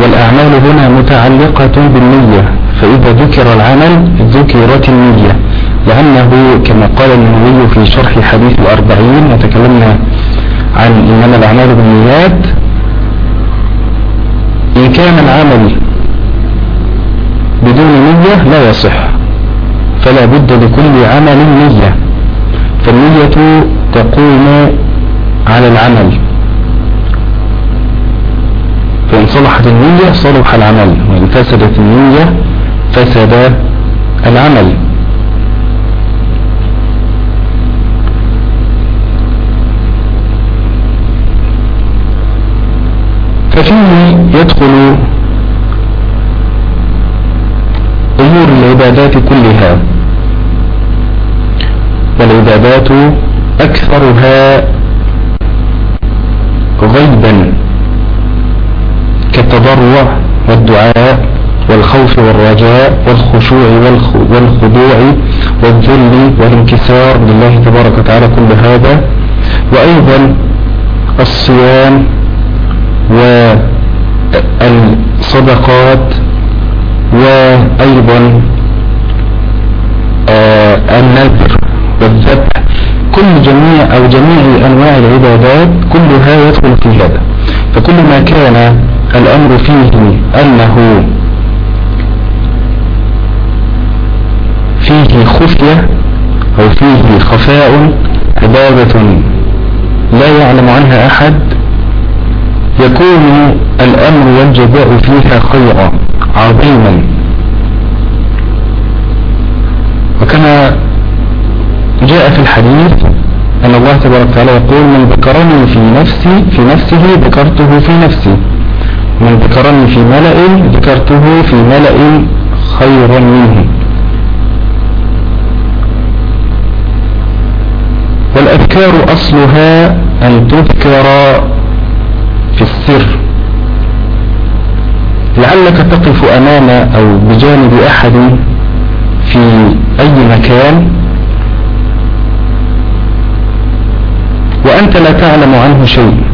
والأعمال هنا متعلقة بالنية فإذا ذكر العمل ذكرت النية لأنه كما قال النووي في شرح حديث الأربعين وتكلمنا عن إنما الأعمال بالنيات. إن كان العمل بدون نية لا يصح فلا بد لكل عمل نية فالنية تقوم على العمل. فإن صلحت النية صلح العمل وإن فسدت النية فسد العمل. ففيه يدخل أمور العبادات كلها والعبادات أكثرها غيبا. كالتضرع والدعاء والخوف والرجاء والخشوع والخضوع والذل والانكسار لله تبارك وتعالى كل هذا. وأيضا الصيام والصلاة صدقات وأيضا آه النذر والذبح. كل جميع أو جميع أنواع العبادات كلها يدخل في هذا. فكل ما كان الأمر فيه أنه فيه خفية أو فيه خفاء عبادة لا يعلم عنها أحد يكون الأمر والجزاء فيها خيرا عظيما. وكما جاء في الحديث أن الله تبارك وتعالى يقول من ذكرني في نفسي في نفسه ذكرته في نفسي. من ذكرني في ملأ ذكرته في ملأ خيرا منه. والأذكار أصلها أن تذكر في السر. لعلك تقف أمام أو بجانب أحد في أي مكان. وأنت لا تعلم عنه شيء.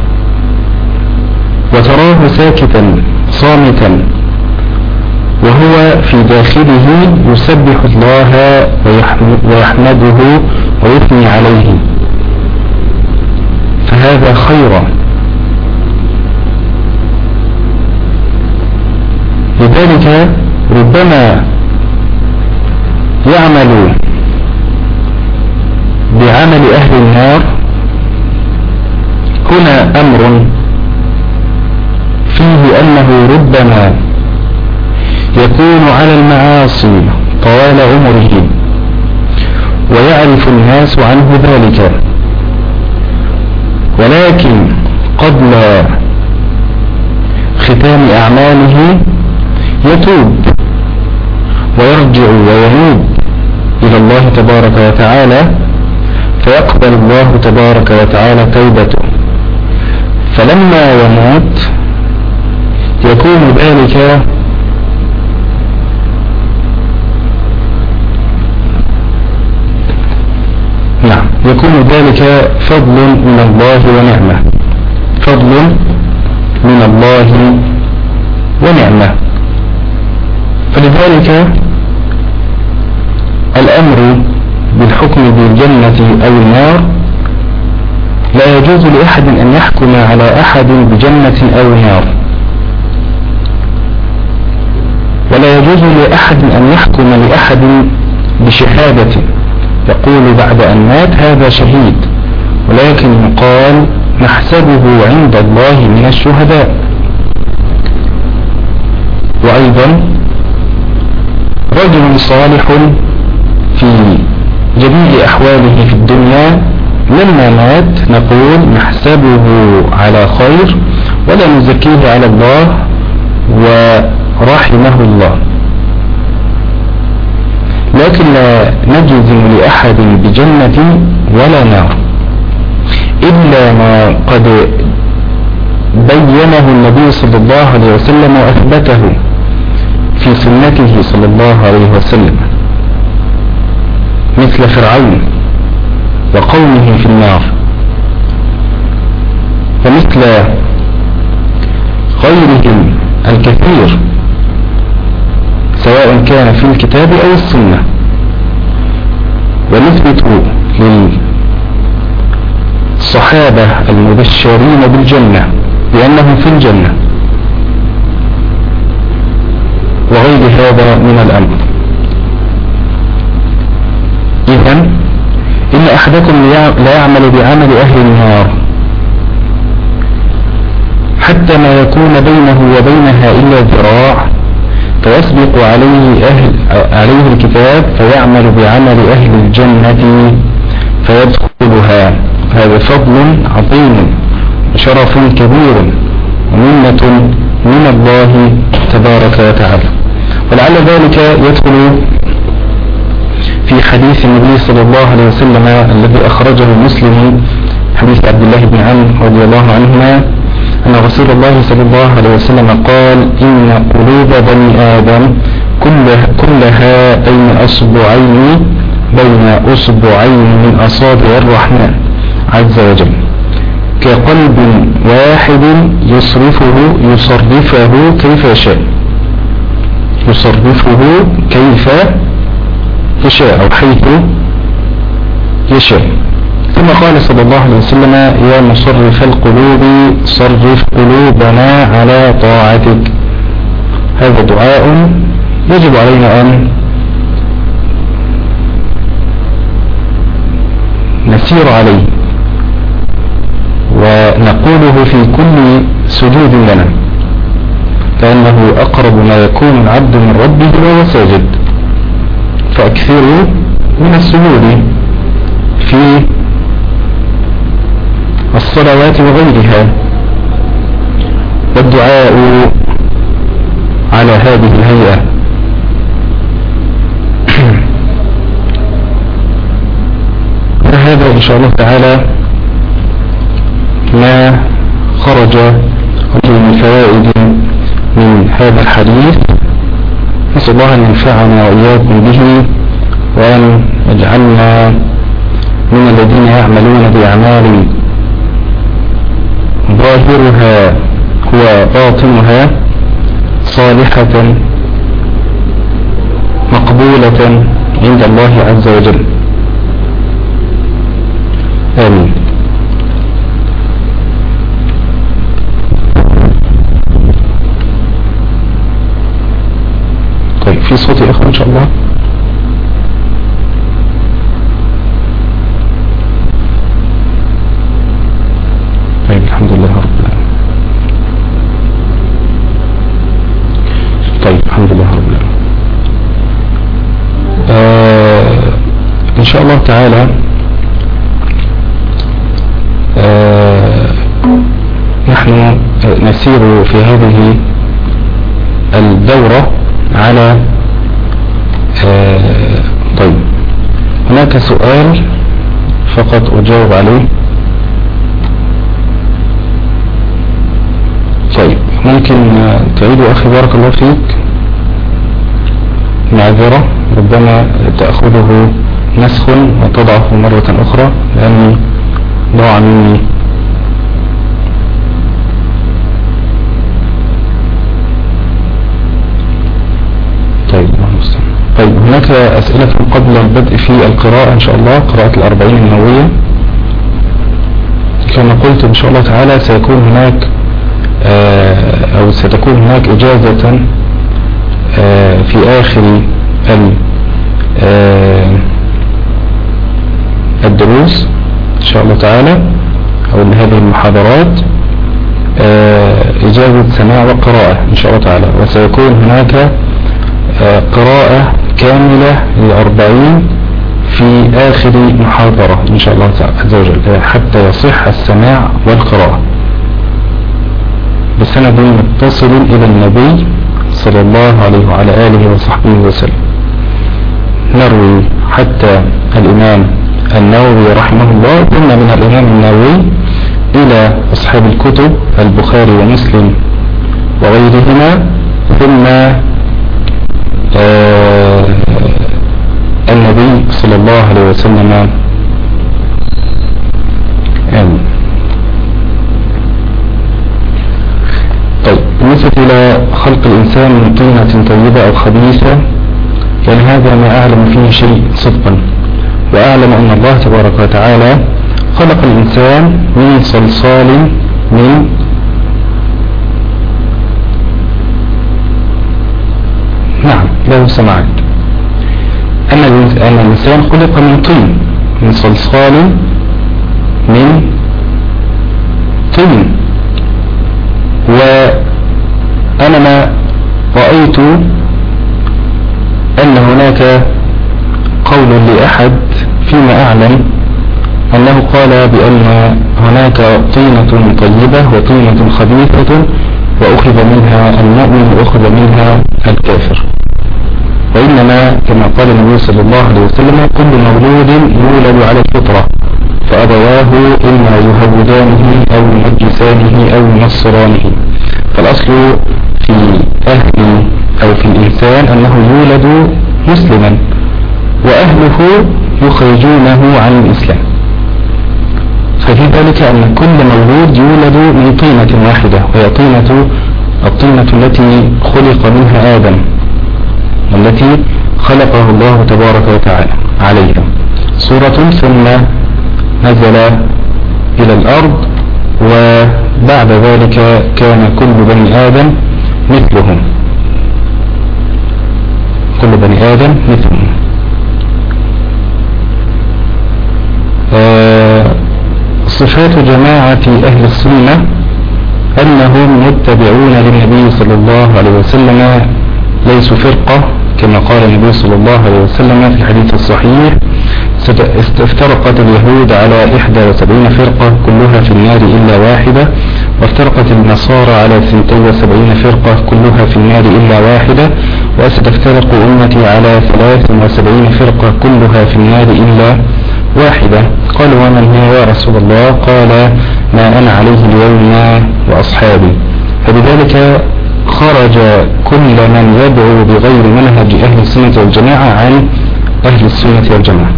وتراه ساكتا صامتا وهو في داخله يسبح الله ويحمده ويثني عليه. فهذا خير. لذلك ربما يعمل بعمل أهل النار هنا أمر أنه ربما يكون على المعاصي طوال عمره ويعرف الناس عنه ذلك. ولكن قبل ختام أعماله يتوب ويرجع وينوب إلى الله تبارك وتعالى فيقبل الله تبارك وتعالى توبته. فلما يموت يكون ذلك نعم يكون ذلك فضل من الله ونعمة. فضل من الله ونعمة. فلذلك الأمر بالحكم بالجنة أو النار لا يجوز لأحد أن يحكم على أحد بجنة أو نار. ولا يجوز لأحد أن يحكم لأحد بشهادة يقول بعد أن مات هذا شهيد ولكن يقال نحسبه عند الله من الشهداء. وأيضا رجل صالح في جميع أحواله في الدنيا لما مات نقول نحسبه على خير ولا نزكيه على الله ورحمه الله لكن لا نجزم لأحد بجنة ولا نار إلا ما قد بينه النبي صلى الله عليه وسلم وأثبته في سنته صلى الله عليه وسلم مثل فرعون وقومه في النار ومثل غيرهم الكثير. سواء كان في الكتاب أو السنة. ونثبت للصحابة المبشرين بالجنة بأنهم في الجنة. وغير هذا من الأمر. إذا إن أحدكم لا يعمل بعمل أهل النار حتى ما يكون بينه وبينها إلا ذراع فيسبق عليه, أهل عليه الكتاب فيعمل بعمل أهل الجنة فيدخلها. هذا فضل عظيم وشرف كبير ومنة من الله تبارك وتعالى. ولعل ذلك يدخل في حديث النبي صلى الله عليه وسلم الذي أخرجه مسلم حديث عبد الله بن عمرو رضي الله عنهما أن رسول الله صلى الله عليه وسلم قال إن قلوب بني آدم كلها, كلها بين أصبعين بين أصبعين من أصابع الرحمن. عز وجل. كقلب واحد يصرفه يصرفه كيف يشاء. يصرفه كيف يشاء أو حيث يشاء. ثم قال صلى الله عليه وسلم يا مصرف القلوب صرف قلوبنا على طاعتك. هذا دعاء يجب علينا أن نسير عليه ونقوله في كل سجود لنا كأنه أقرب ما يكون العبد من ربه وهو ساجد. فأكثروا من السجود في الصلوات وغيرها. والدعاء على هذه الهيئة. وهذا إن شاء الله تعالى ما خرج من فوائد من هذا الحديث. نسأل الله أن ينفعنا وإياكم به وأن يجعلنا من الذين يعملون بأعمال ظاهرها وباطنها صالحة مقبولة عند الله عز وجل. آمين. طيب في صوت يا أخوة إن شاء الله؟ شاء الله تعالى آه نحن نسير في هذه الدورة على آه طيب هناك سؤال فقط أجاوب عليه. طيب ممكن تعيد أخي بارك الله فيك؟ معذرة ربما تأخذه نسخ وتضعه مرة أخرى لأني ضاع مني. طيب طيب هناك أسئلة قبل البدء في القراءة إن شاء الله قراءة الأربعين النووية. كما قلت إن شاء الله تعالى سيكون هناك أو ستكون هناك إجازة في آخر الدروس إن شاء الله تعالى أو لهذه المحاضرات إجازة سماع وقراءة إن شاء الله تعالى. وسيكون هناك قراءة كاملة لأربعين في آخر محاضرة إن شاء الله عز وجل حتى يصح السماع والقراءة. بسند متصل إلى النبي صلى الله عليه وعلى آله وصحبه وسلم. نروي حتى الإمام النووي رحمه الله ثم من الإمام النووي إلى أصحاب الكتب البخاري ومسلم وغيرهما ثم آه النبي صلى الله عليه وسلم. آمين طيب بالنسبة إلى خلق الإنسان من طينة طيبة أو خبيثة يعني هذا ما أعلم فيه شيء صدقا. وأعلم أن الله تبارك وتعالى خلق الإنسان من صلصال من نعم له سمعت أن الإنسان خلق من طين من صلصال من طين. وأنا ما رأيت أن هناك قول لأحد فيما أعلم أنه قال بأن هناك طينة طيبة وطينة خبيثة وأخذ منها المؤمن وأخذ منها الكافر. وإنما كما قال النبي صلى الله عليه وسلم كل مولود يولد على الفطرة فأبواه إما يهودانه أو يمجسانه أو ينصرانه. فالأصل في أهل أو في الإنسان أنه يولد مسلما. وأهله يخرجونه عن الإسلام. ففي ذلك أن كل مولود يولد من طينة واحدة وهي طينة الطينة التي خلق منها آدم والتي خلقه الله تبارك وتعالى عليها. صورة ثم نزل إلى الأرض وبعد ذلك كان كل بني آدم مثلهم. كل بني آدم مثلهم آه، صفات جماعة أهل السنة أنهم متبعون للنبي صلى الله عليه وسلم ليسوا فرقة كما قال النبي صلى الله عليه وسلم في الحديث الصحيح افترقت اليهود على 71 فرقة كلها في النار إلا واحدة وافترقت النصارى على 72 فرقة كلها في النار إلا واحدة وستفترق أمتي على 73 فرقة كلها في النار إلا واحدة. قال ومن هي يا رسول الله؟ قال ما أنا عليه اليوم وأصحابي. فبذلك خرج كل من يدعو بغير منهج أهل السنة والجماعة عن أهل السنة والجماعة.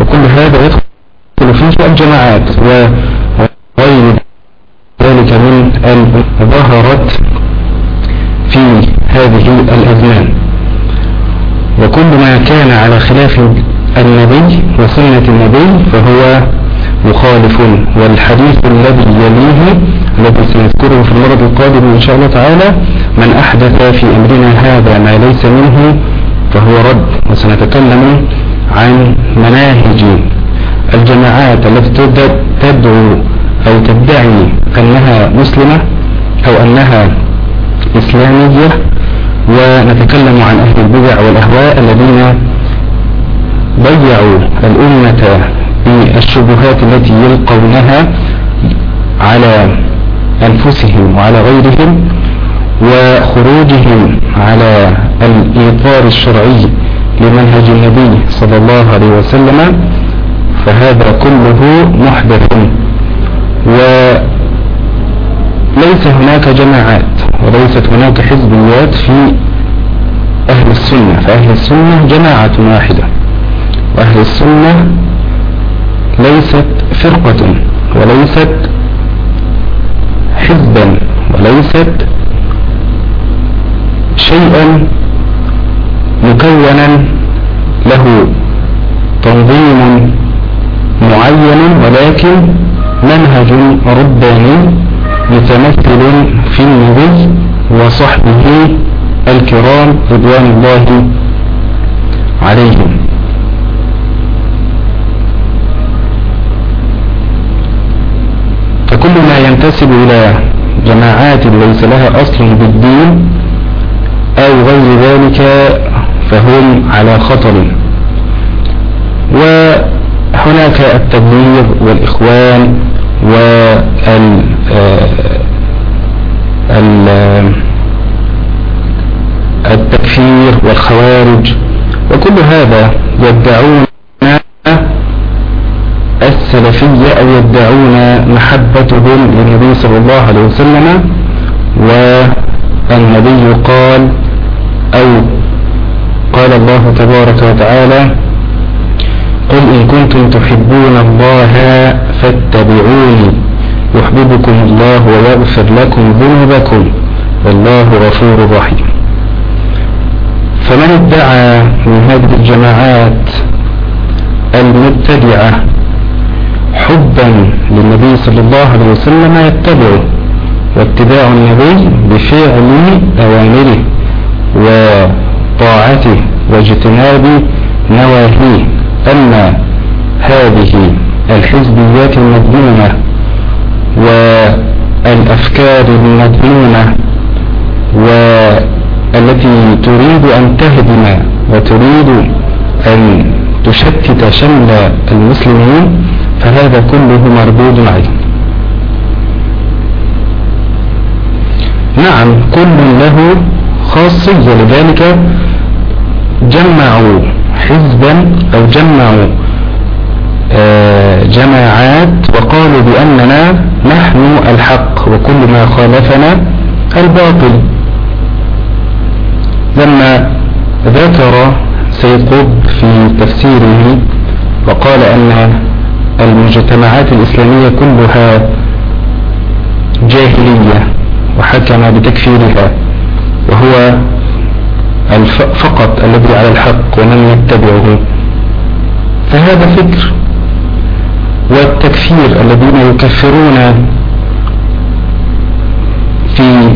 وكل هذا يدخل فيه الجماعات وغير ذلك من أن ظهرت في هذه الأزمان. وكل ما كان على خلاف النبي وسنة النبي فهو مخالف والحديث الذي يليه الذي سنذكره في المرض القادم إن شاء الله تعالى من أحدث في أمرنا هذا ما ليس منه فهو رد وسنتكلم عن مناهج الجماعات التي تدعو أو تدعي أنها مسلمة أو أنها إسلامية ونتكلم عن أهل البدع والأهواء الذين ضيعوا الأمة بالشبهات التي يلقونها على أنفسهم وعلى غيرهم وخروجهم على الإطار الشرعي لمنهج النبي صلى الله عليه وسلم فهذا كله محدث. وليس هناك جماعات وليست هناك حزبيات في أهل السنة فأهل السنة جماعة واحدة. وأهل السنة ليست فرقة وليست حزبا وليست شيئا مكونا له تنظيم معين ولكن منهج رباني متمثل في النبي وصحبه الكرام رضوان الله عليهم. فكل ما ينتسب إلى جماعات ليس لها أصل بالدين أو غير ذلك فهم على خطر. وهناك التبليغ والإخوان وال التكفير والخوارج وكل هذا يدعون السلفية أو يدعون محبتهم للنبي صلى الله عليه وسلم والنبي قال أو قال الله تبارك وتعالى قل إن كنتم تحبون الله فاتبعوني يحببكم الله ويغفر لكم ذنوبكم والله غفور رحيم. فمن ادعى من هذه الجماعات المبتدعة حبا للنبي صلى الله عليه وسلم يتبعه واتباع النبي بفعل أوامره وطاعته واجتناب نواهيه. أما هذه الحزبيات المضمونة والأفكار المضمونة والتي تريد أن تهدم وتريد أن تشتت شمل المسلمين فهذا كله مردود عليه. نعم كل له خاصية لذلك جمعوا حزبا أو جمعوا آه، جماعات وقالوا بأننا نحن الحق وكل ما خالفنا الباطل. لما ذكر سيقوب في تفسيره وقال أن المجتمعات الإسلامية كلها جاهلية وحكم بتكفيرها وهو فقط الذي على الحق ومن يتبعه. فهذا فكر والتكفير الذين يكفرون في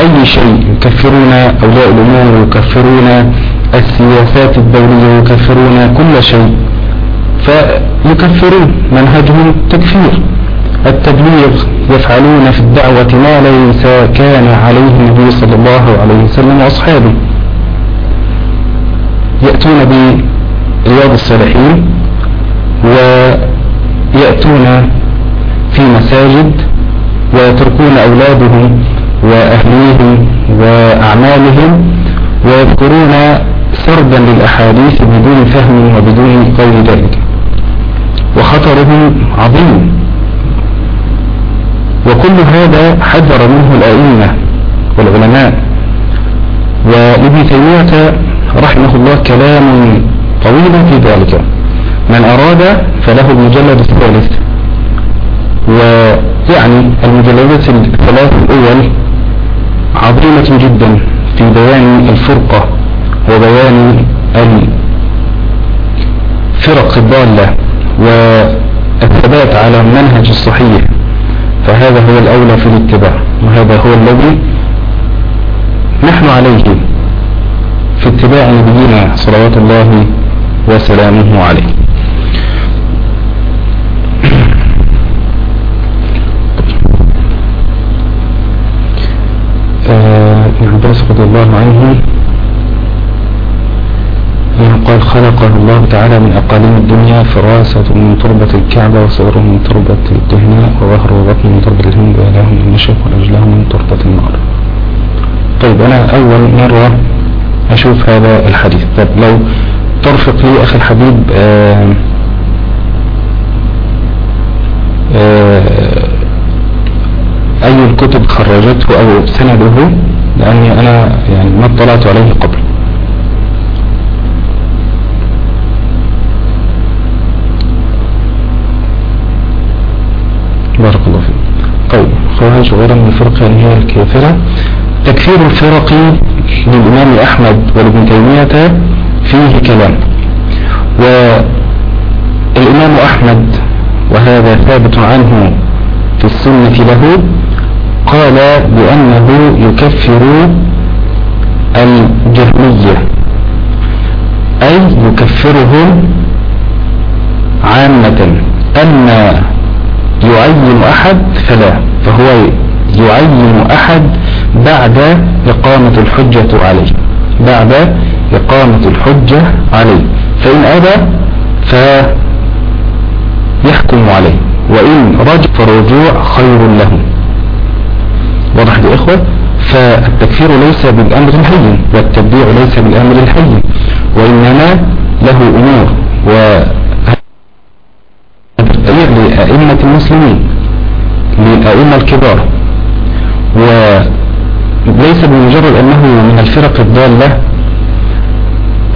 أي شيء يكفرون أولياء الأمور يكفرون السياسات الدولية يكفرون كل شيء. فيكفرون منهجهم تكفير. التبليغ يفعلون في الدعوة ما ليس كان عليه النبي صلى الله عليه وسلم وأصحابه. يأتون برياض الصالحين ويأتون في مساجد ويتركون أولادهم وأهليهم وأعمالهم ويذكرون سردا للأحاديث بدون فهم وبدون قول ذلك. وخطرهم عظيم. وكل هذا حذر منه الأئمة والعلماء. وابن تيمية رحمه الله كلام طويل في ذلك. من أراد فله المجلد الثالث. ويعني المجلدات الثلاث الأول عظيمة جدا في بيان الفرقة وبيان الفرق الضالة. والثبات على المنهج الصحيح فهذا هو الأولى في الاتباع وهذا هو الذي نحن عليه في اتباع نبينا صلوات الله وسلامه عليه. آه، عباس رضي الله عنه. قال خلقه الله تعالى من أقاليم الدنيا فراسة من تربة الكعبة وصغره من تربة الدهناء وظهره وبطنه من تربة الهند وإله من المشرق ورجله من تربة النار. طيب أنا أول مرة أشوف هذا الحديث. طب لو ترفق لي أخي الحبيب آآ آآ أي الكتب خرجته أو سنده لأني أنا يعني ما اطلعت عليه قبل بارك الله فيك خوارج وغيرها من الفرق يعني هي الكافرة. تكفير الفرق للإمام أحمد ولابن تيمية فيه كلام. والإمام أحمد وهذا ثابت عنه في السنة له قال بأنه يكفر الجهمية أي يكفرهم عامة. أما يعين أحد فلا. فهو يعين أحد بعد إقامة الحجة عليه بعد إقامة الحجة عليه. فإن أبى فيحكم عليه وإن رجع فالرجوع خير له. واضح يا إخوة؟ فالتكفير ليس بالأمر الحي والتبديع ليس بالأمر الحي وإنما له أمور و لأئمة المسلمين. للأئمة الكبار. وليس بمجرد أنه من الفرق الضالة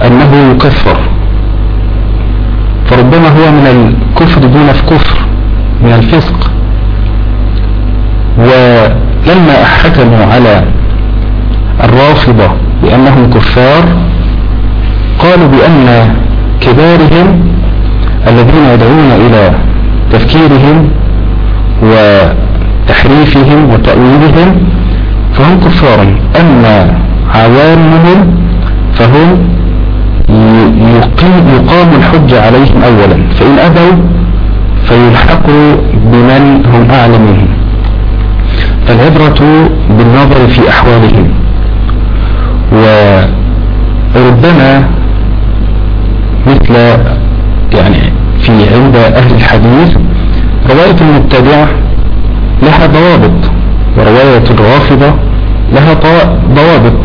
أنه يكفر فربما هو من الكفر دون كفر من الفسق. ولما حكموا على الرافضة بأنهم كفار قالوا بأن كبارهم الذين يدعون إلى تفكيرهم وتحريفهم وتأويلهم فهم كفار. أما عوامهم فهم يقام الحجة عليهم أولا فإن أبوا فيلحقوا بمن هم أعلى منهم. فالعبرة بالنظر في أحوالهم. وربما مثل يعني في عند أهل الحديث رواية المبتدع لها ضوابط ورواية الرافضة لها ضوابط.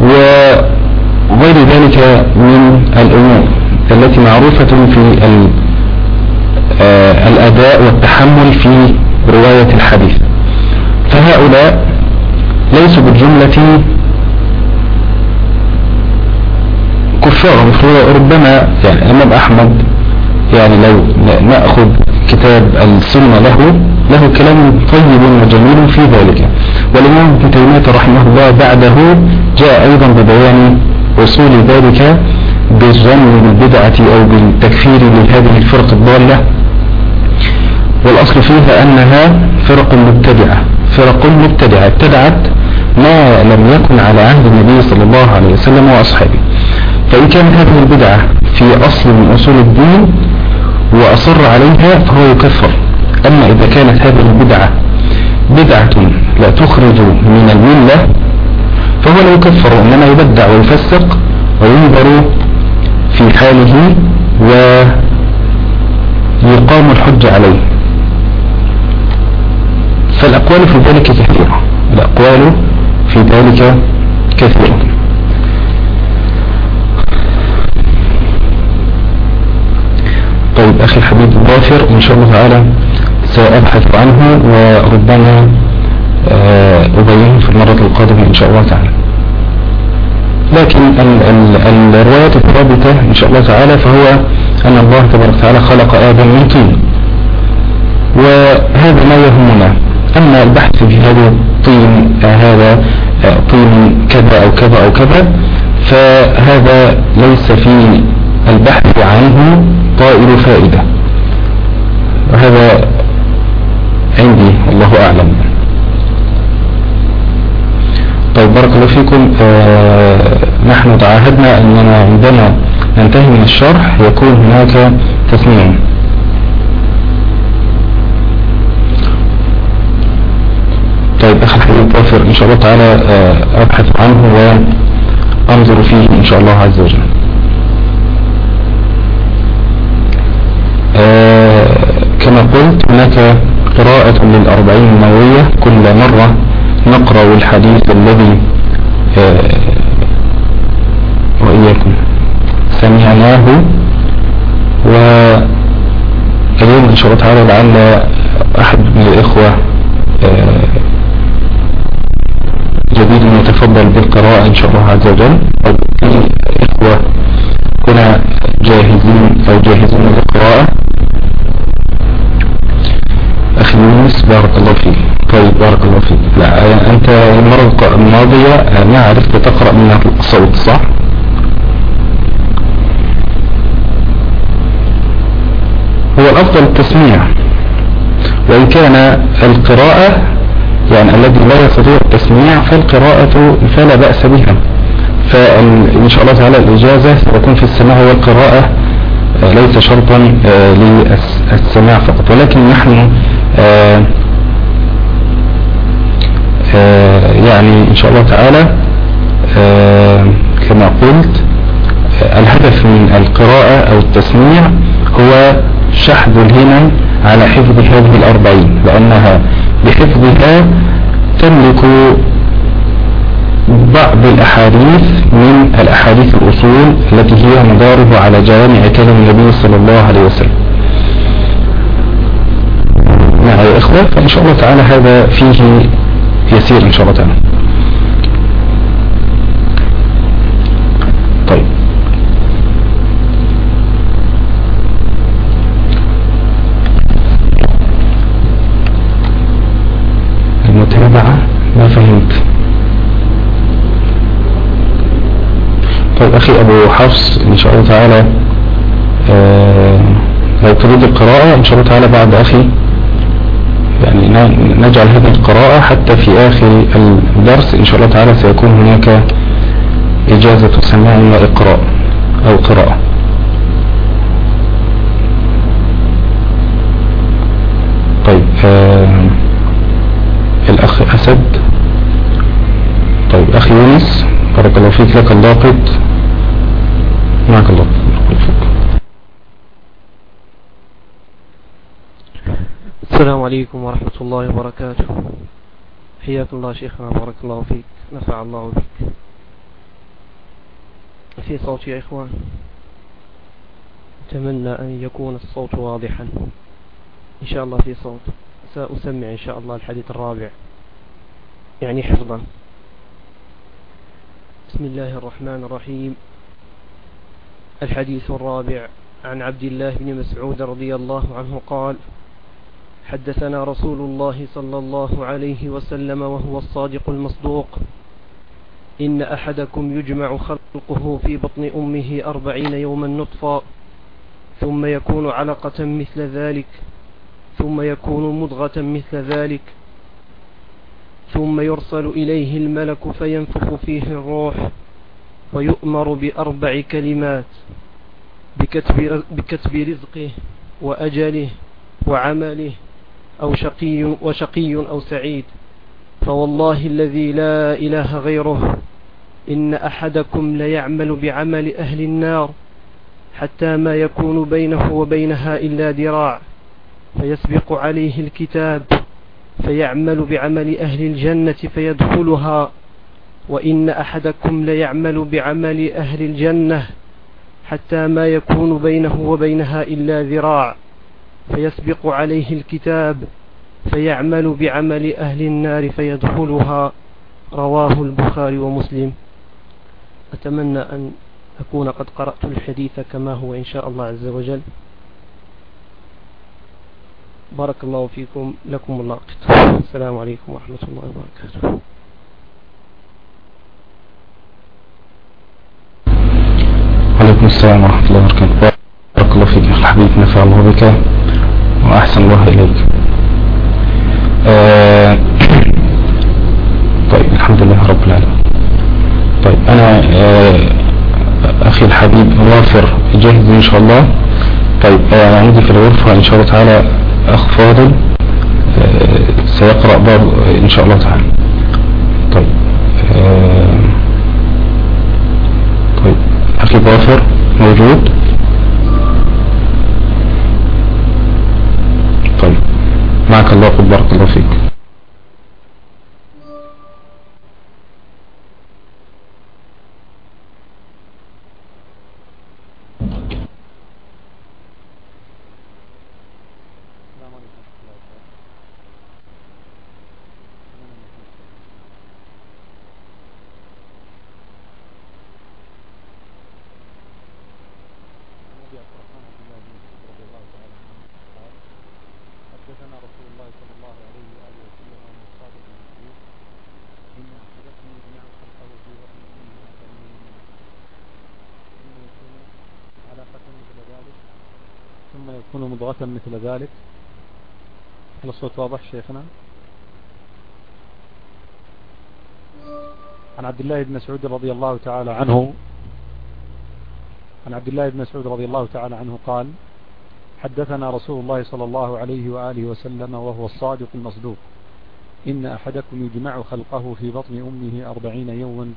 وغير ذلك من الأمور التي معروفة في آه، الأداء والتحمل في رواية الحديث. فهؤلاء ليسوا بالجملة كفار ربما يعني الإمام أحمد يعني لو نأخذ كتاب السنة له له كلام طيب وجميل في ذلك. والإمام ابن تيمية رحمه الله بعده جاء أيضا ببيان وصول ذلك بالظن بالبدعة أو بالتكفير لهذه الفرق الضالة. والأصل فيها أنها فرق مبتدعة فرق مبتدعة ابتدعت ما لم يكن على عهد النبي صلى الله عليه وسلم وأصحابه. فإن كانت هذه البدعة في أصل من أصول الدين وأصر عليها فهو يكفر. أما إذا كانت هذه البدعة بدعة لا تخرج من الملة فهو لا يكفر إنما يبدع ويفسق وينظر في حاله ويقام الحج عليه. فالأقوال في ذلك كثيرة. الأقوال في ذلك كثيرة. أخي الحبيب الظافر إن شاء الله تعالى سأبحث عنه وربما آه، أبينه في المرة القادمة إن شاء الله تعالى. لكن الرواية الثابتة إن شاء الله تعالى فهو أن الله تبارك وتعالى خلق آدم من طين. وهذا ما يهمنا. أما البحث في هذا الطين آه، هذا آه، طين كذا أو كذا أو كذا فهذا ليس في البحث عنه طائل فائدة. وهذا عندي الله أعلم. طيب بارك الله فيكم. آه نحن تعاهدنا أننا عندما ننتهي من الشرح. يكون هناك تسميع طيب أخي الحبيب وافر إن شاء الله تعالى آه أبحث عنه وأنظر فيه إن شاء الله عز وجل آه كما قلت هناك قراءة للأربعين النووية. كل مرة نقرأ الحديث الذي آه، وإياكم سمعناه واليوم إن شاء الله تعالى لعل أحد من الإخوة آه، جديد يتفضل بالقراءة إن شاء الله عز وجل. أو إخوة كنا جاهزين أو جاهزين للقراءة أخي يونس بارك الله فيك. طيب بارك الله فيك. لا أنت المرة الماضية ما عرفت تقرأ من الصوت صح؟ هو الأفضل التسميع. وإن كان القراءة يعني الذي لا يستطيع التسميع فالقراءة فلا بأس بها. فإن شاء الله تعالى الإجازة ستكون في السماع والقراءة. ليس شرطا آه، للسماع فقط. ولكن نحن آه، آه، يعني إن شاء الله تعالى كما قلت الهدف من القراءة أو التسميع هو شحذ الهمم على حفظ هذه الأربعين لأنها بحفظها تملك بعض الأحاديث من الأحاديث الأصول التي هي مداره على جوامع كلام النبي صلى الله عليه وسلم. مع يا إخوة فإن شاء الله تعالى هذا فيه يسير إن شاء الله تعالى. طيب. المتابعة ما فهمت؟ طيب أخي أبو حفص إن شاء الله تعالى آه لو تريد القراءة إن شاء الله تعالى بعد أخي يعني نجعل هذه القراءة حتى في آخر الدرس إن شاء الله تعالى سيكون هناك إجازة سماع وإقراء أو قراءة. طيب آه الأخ أسد. طيب أخي يونس بارك الله فيك لك اللاقط معك الله. السلام عليكم ورحمة الله وبركاته. حياك الله شيخنا بارك الله فيك. نفع الله بك. في صوت يا إخوان. أتمنى أن يكون الصوت واضحا. إن شاء الله في صوت. سأسمع إن شاء الله الحديث الرابع. يعني حفظا. بسم الله الرحمن الرحيم. الحديث الرابع. عن عبد الله بن مسعود رضي الله عنه قال حدثنا رسول الله صلى الله عليه وسلم وهو الصادق المصدوق. إن أحدكم يجمع خلقه في بطن أمه أربعين يوما نطفا ثم يكون علقة مثل ذلك ثم يكون مضغة مثل ذلك ثم يرسل إليه الملك فينفخ فيه الروح ويؤمر بأربع كلمات بكتب, رزقه وأجله وعمله أو شقي وشقي أو سعيد. فوالله الذي لا إله غيره إن أحدكم ليعمل بعمل أهل النار حتى ما يكون بينه وبينها إلا ذراع فيسبق عليه الكتاب فيعمل بعمل أهل الجنة فيدخلها. وإن أحدكم ليعمل بعمل أهل الجنة حتى ما يكون بينه وبينها إلا ذراع فيسبق عليه الكتاب فيعمل بعمل أهل النار فيدخلها رواه البخاري ومسلم. أتمنى أن أكون قد قرأت الحديث كما هو إن شاء الله عز وجل. بارك الله فيكم لكم الله. السلام عليكم ورحمة الله وبركاته. وعليكم السلام ورحمة الله وبركاته. بارك الله فيك أخي الحبيب. نفع الله بك وأحسن الله إليك. آه طيب الحمد لله رب العالمين. طيب أنا آه أخي الحبيب وافر جاهز إن شاء الله. طيب آه عندي في الغرفة إن شاء الله تعالى أخ فاضل. سيقرأ باب إن شاء الله تعالى. طيب أخي ظافر موجود. طيب. معك الله قد الله فيك. مضغة مثل ذلك. هل الصوت واضح شيخنا؟ عن عبد الله بن مسعود رضي الله تعالى عنه عن عبد الله بن مسعود رضي الله تعالى عنه قال حدثنا رسول الله صلى الله عليه وآله وسلم وهو الصادق المصدوق. إن أحدكم يجمع خلقه في بطن أمه أربعين يوما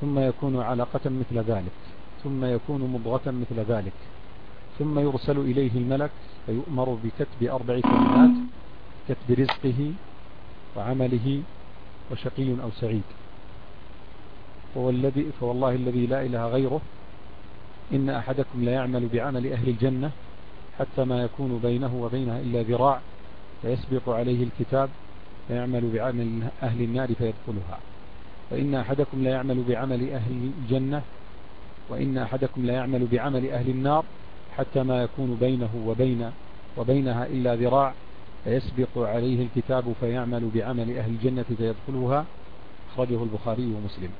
ثم يكون علقة مثل ذلك. ثم يكون مضغة مثل ذلك. ثم يرسل إليه الملك فيؤمر بكتب أربع كلمات كتب رزقه وعمله وشقي أو سعيد. هو الذي فوالله الذي لا إله غيره إن أحدكم لا يعمل بعمل أهل الجنة حتى ما يكون بينه وبينها إلا ذراع فيسبق عليه الكتاب فيعمل بعمل أهل النار فيدخلها. وإن أحدكم لا يعمل بعمل أهل الجنة وإن أحدكم لا يعمل بعمل أهل النار حتى ما يكون بينه وبين وبينها إلا ذراع فيسبق عليه الكتاب فيعمل بعمل أهل الجنة فيدخلها أخرجه البخاري ومسلم.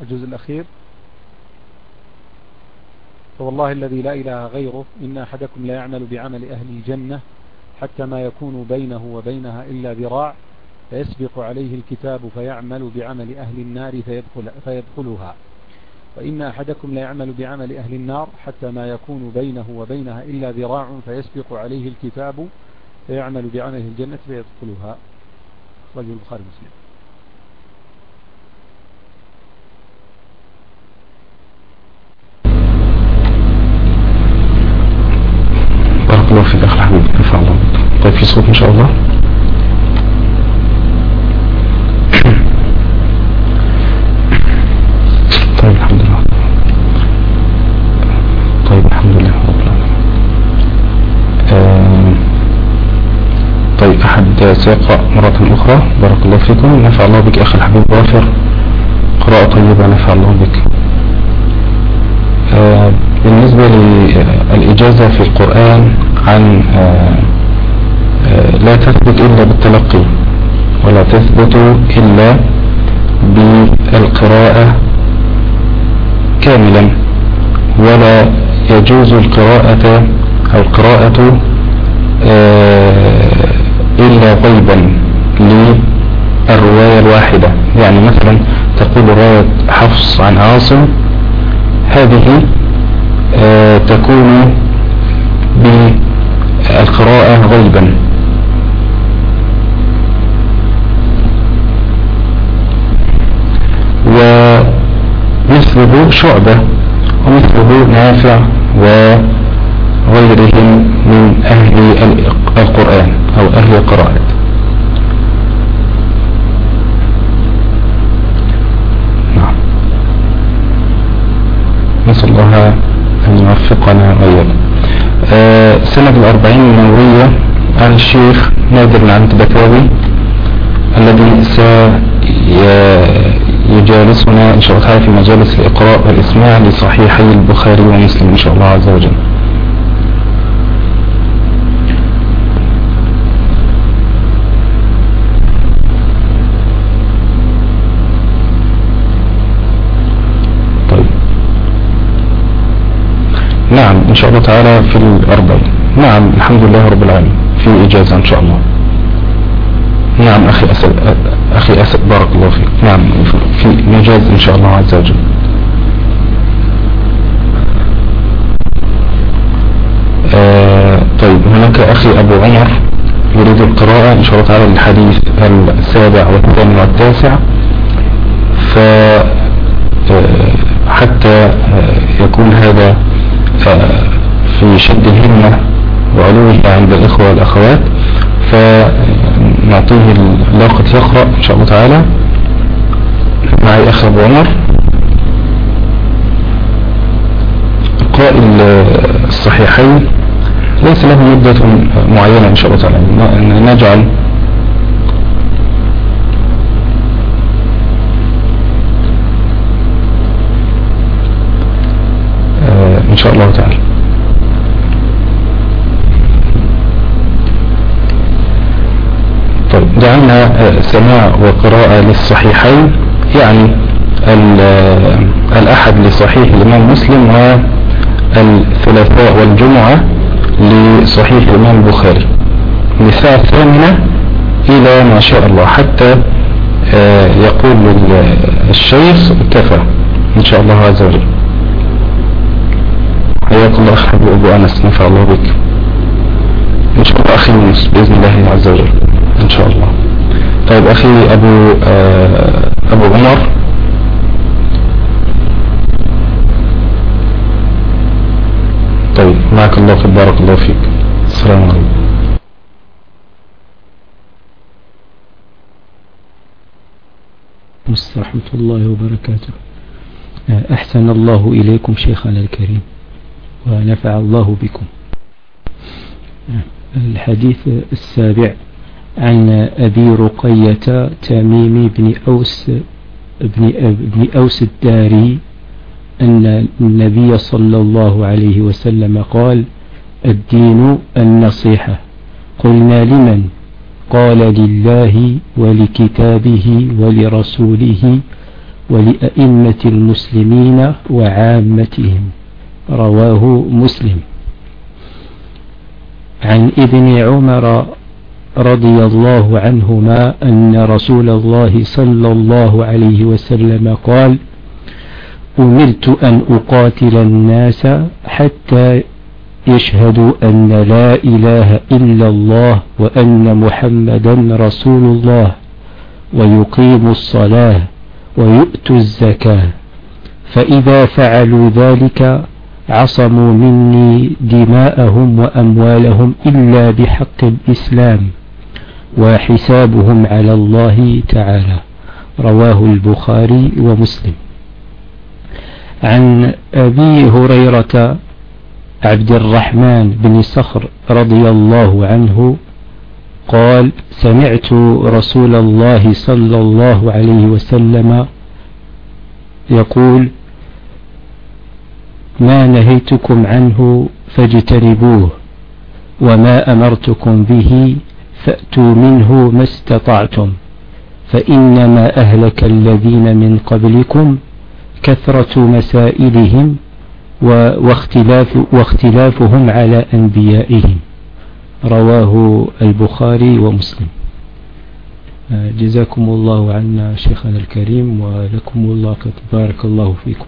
الجزء الأخير فوالله الذي لا إله غيره إن أحدكم لا يعمل بعمل أهل الجنة حتى ما يكون بينه وبينها إلا ذراع فيسبق عليه الكتاب فيعمل بعمل أهل النار فيدخل فيدخلها. وإن أحدكم لا يعمل بعمل أهل النار حتى ما يكون بينه وبينها إلا ذراع فيسبق عليه الكتاب فيعمل بعمل الجنة فيدخلها. رجل البخاري مسلم في يوسف إن شاء الله. طيب الحمد لله. طيب الحمد لله رب العالمين. طيب أحد سيقرأ مرة أخرى. بارك الله فيكم. نفع الله بك أخي الحبيب وافر قراءة طيبة نفع الله بك. بالنسبة للإجازة في القرآن عن آه لا تثبت إلا بالتلقي ولا تثبت إلا بالقراءة كاملا ولا يجوز القراءة أو القراءة إلا غيبا للرواية الواحدة. يعني مثلا تقول رواية حفص عن عاصم هذه آه، تكون بالقراءة غيبا. ومثله شعبة ومثله نافع وغيرهم من أهل القرآن أو أهل القراءة نسأل الله أن يوفقنا وإياكم. آه سنة الأربعين النورية عن الشيخ نادر العنت بكاوي الذي سيجالسنا إن شاء الله. تعالى في مجالس الإقراء والإسماع لصحيحي البخاري ومسلم إن شاء الله عز وجل. نعم إن شاء الله تعالى في الأربع نعم الحمد لله رب العالمين. في إجازة إن شاء الله. نعم أخي أسد أخي أسد بارك الله فيك. نعم في مجاز إن شاء الله عز وجل. آه طيب هناك أخي أبو عمر يريد القراءة إن شاء الله تعالى الحديث السابع والثامن والتاسع. ف آه، حتى آه، يكون هذا في شد الهمة وعلوه عند الإخوة والأخوات. فنعطيه الوقت يقرأ إن شاء الله تعالى. معي أخ أبو عمر. قائل الصحيحين ليس له مدة معينة إن شاء الله تعالى. نجعل. إن شاء الله تعالى. طيب جعلنا آه، سماع وقراءة للصحيحين. يعني الأحد لصحيح الإمام مسلم والثلاثاء والجمعة لصحيح الإمام البخاري من الساعة الثامنة إلى ما شاء الله حتى آه، يقول الشيخ كفى إن شاء الله عز وجل. حياك الله أخ أبو أنس نفع الله بك. إن شاء الله أخي يونس بإذن الله عز وجل إن شاء الله. طيب أخي أبو آه أبو عمر. طيب معك الله خير بارك الله فيك. السلام عليكم. ورحمة الله وبركاته. أحسن الله إليكم شيخنا الكريم ونفع الله بكم. الحديث السابع عن أبي رقية تميم بن أوس بن, بن أوس الداري أن النبي صلى الله عليه وسلم قال الدين النصيحة. قلنا لمن؟ قال لله ولكتابه ولرسوله ولأئمة المسلمين وعامتهم. رواه مسلم. عن ابن عمر رضي الله عنهما أن رسول الله صلى الله عليه وسلم قال أمرت أن أقاتل الناس حتى يشهدوا أن لا إله إلا الله وأن محمدا رسول الله ويقيموا الصلاة ويؤتوا الزكاة. فإذا فعلوا ذلك عصموا مني دماءهم وأموالهم إلا بحق الإسلام. وحسابهم على الله تعالى. رواه البخاري ومسلم. عن أبي هريرة عبد الرحمن بن صخر رضي الله عنه قال سمعت رسول الله صلى الله عليه وسلم يقول ما نهيتكم عنه فاجتنبوه وما أمرتكم به فأتوا منه ما استطعتم. فإنما أهلك الذين من قبلكم كثرة مسائلهم واختلاف واختلافهم على أنبيائهم. رواه البخاري ومسلم. جزاكم الله عنا شيخنا الكريم ولكم الله بارك الله فيكم.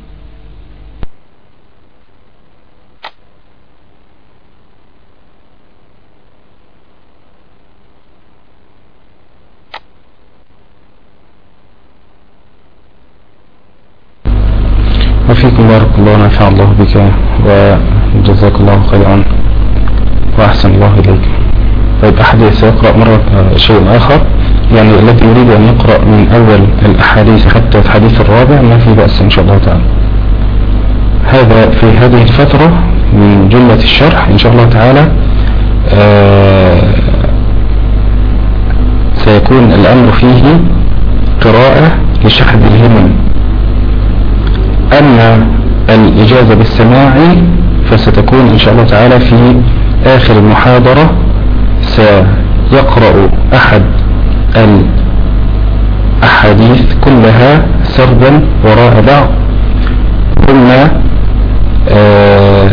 وفيكم بارك الله ونفع الله بك وجزاك الله خيرا وأحسن الله إليك. طيب أحد سيقرأ مرة شيء آخر؟ يعني الذي يريد أن يقرأ من أول الأحاديث حتى الحديث الرابع ما في بأس إن شاء الله تعالى. هذا في هذه الفترة من جملة الشرح إن شاء الله تعالى. آه، سيكون الأمر فيه قراءة لشحذ الهمم. أما الإجازة بالسماع فستكون إن شاء الله تعالى في آخر المحاضرة. سيقرأ أحد الأحاديث كلها سردا وراء بعض. ثم آه،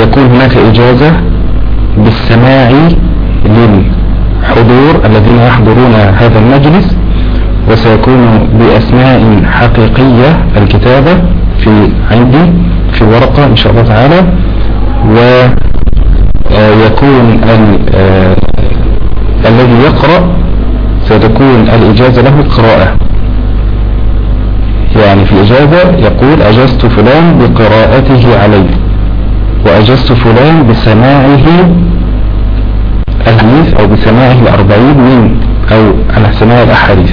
يكون هناك إجازة بالسماع للحضور الذين يحضرون هذا المجلس. وسيكون بأسماء حقيقية الكتابة في عندي في ورقة إن شاء الله تعالى ويكون آه، الذي يقرأ ستكون الإجازة له قراءة. يعني في الإجازة يقول أجزت فلان بقراءته علي وأجزت فلان بسماعه الحديث أو بسماعه الأربعين من أو على سماع الأحاديث.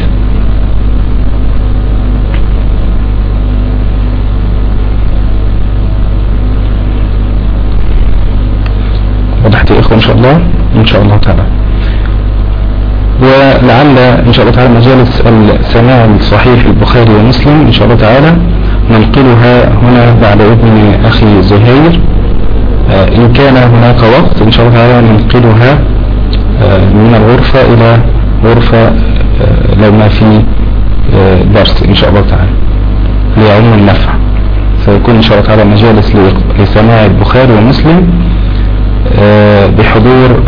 وضحت يا إخوة إن شاء الله إن شاء الله تعالى. ولعل إن شاء الله تعالى مجالس السماع الصحيح البخاري ومسلم إن شاء الله تعالى ننقلها هنا بعد إذن أخي زهير. آه، إن كان هناك وقت إن شاء الله تعالى ننقلها آه، من الغرفة إلى غرفة آه، لو ما في درس إن شاء الله تعالى ليعم النفع. سيكون إن شاء الله تعالى مجالس لسماع البخاري ومسلم. بحضور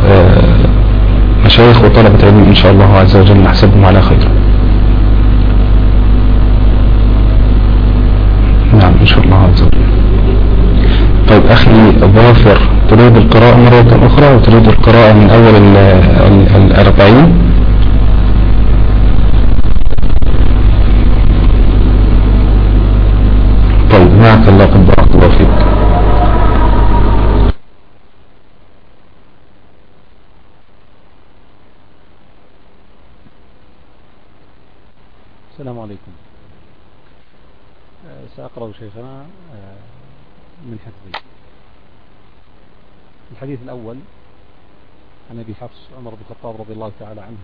مشايخ وطلبة علم إن شاء الله عز وجل نحسبهم على خير. نعم إن شاء الله عز وجل. طيب أخي ظافر تريد القراءة مرة أخرى وتريد القراءة من أول الأربعين؟ طيب معك الله قد بارك الله فيك السلام عليكم آه، سأقرأ شيخنا آه، من حفظي الحديث الأول عن أبي حفص عمر بن الخطاب رضي الله تعالى عنه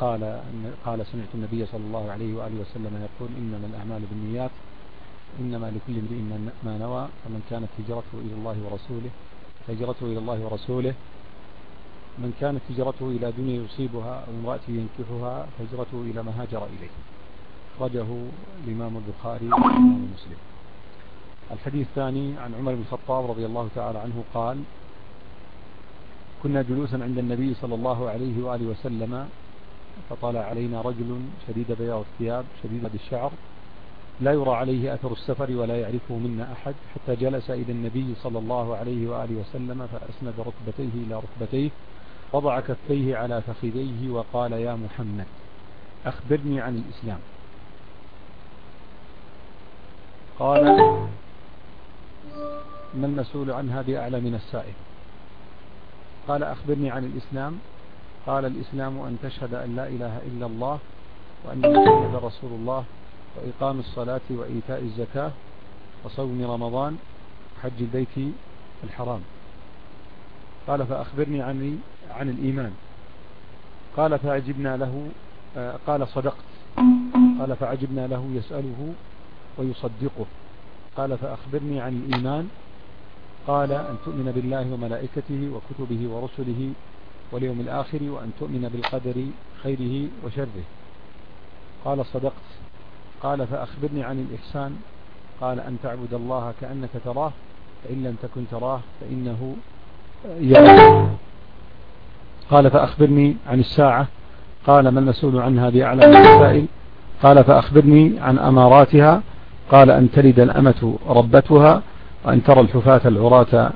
قال قال سمعت النبي صلى الله عليه وآله وسلم يقول إنما الأعمال بالنيات إنما لكل امرئ ما نوى فمن كانت هجرته إلى الله ورسوله هجرته إلى الله ورسوله من كانت هجرته إلى دنيا يصيبها أو امرأة ينكحها فهجرته إلى ما هاجر إليه. أخرجه الإمام البخاري والإمام مسلم. الحديث الثاني عن عمر بن الخطاب رضي الله تعالى عنه قال كنا جلوسا عند النبي صلى الله عليه وآله وسلم فطلع علينا رجل شديد بياض الثياب شديد الشعر لا يرى عليه أثر السفر ولا يعرفه منا أحد حتى جلس إلى النبي صلى الله عليه وآله وسلم فأسند ركبتيه إلى ركبتيه وضع كفيه على فخذيه وقال يا محمد أخبرني عن الإسلام. قال ما المسؤول عنها بأعلى من السائل. قال أخبرني عن الإسلام. قال الإسلام أن تشهد أن لا إله إلا الله وأن محمد رسول الله وإقام الصلاة وإيتاء الزكاة وصوم رمضان وحج البيت الحرام. قال فأخبرني عن عن الإيمان. قال فعجبنا له آه، قال صدقت. قال فعجبنا له يسأله ويصدقه. قال فأخبرني عن الإيمان. قال أن تؤمن بالله وملائكته وكتبه ورسله واليوم الآخر وأن تؤمن بالقدر خيره وشره. قال صدقت. قال فأخبرني عن الإحسان. قال أن تعبد الله كأنك تراه فإن لم تكن تراه فإنه يراك. قال فأخبرني عن الساعة. قال ما المسؤول عنها بأعلم السائل قال فأخبرني عن أماراتها. قال أن تلد الأمة ربتها وأن ترى الحفاة العراة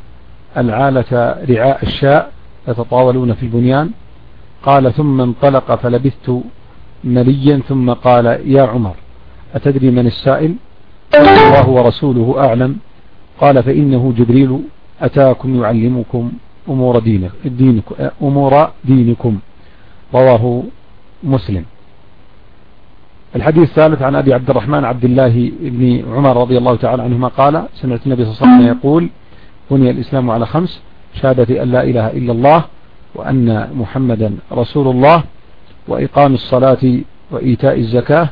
العالة رعاء الشاء يتطاولون في البنيان. قال ثم انطلق فلبثت مليا ثم قال يا عمر أتدري من السائل؟ الله ورسوله أعلم. قال فإنه جبريل أتاكم يعلمكم أمور دينك دينك أمور دينكم. رواه مسلم. الحديث الثالث عن أبي عبد الرحمن عبد الله بن عمر رضي الله تعالى عنهما قال سمعت النبي صلى الله عليه وسلم يقول بني الإسلام على خمس شهادة أن لا إله إلا الله وأن محمدا رسول الله وإقام الصلاة وإيتاء الزكاة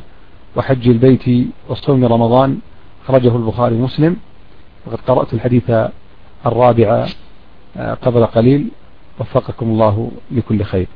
وحج البيت وصوم رمضان خرجه البخاري مسلم وقد قرأت الحديث الرابع آه، قبل قليل. وفقكم الله لكل خير.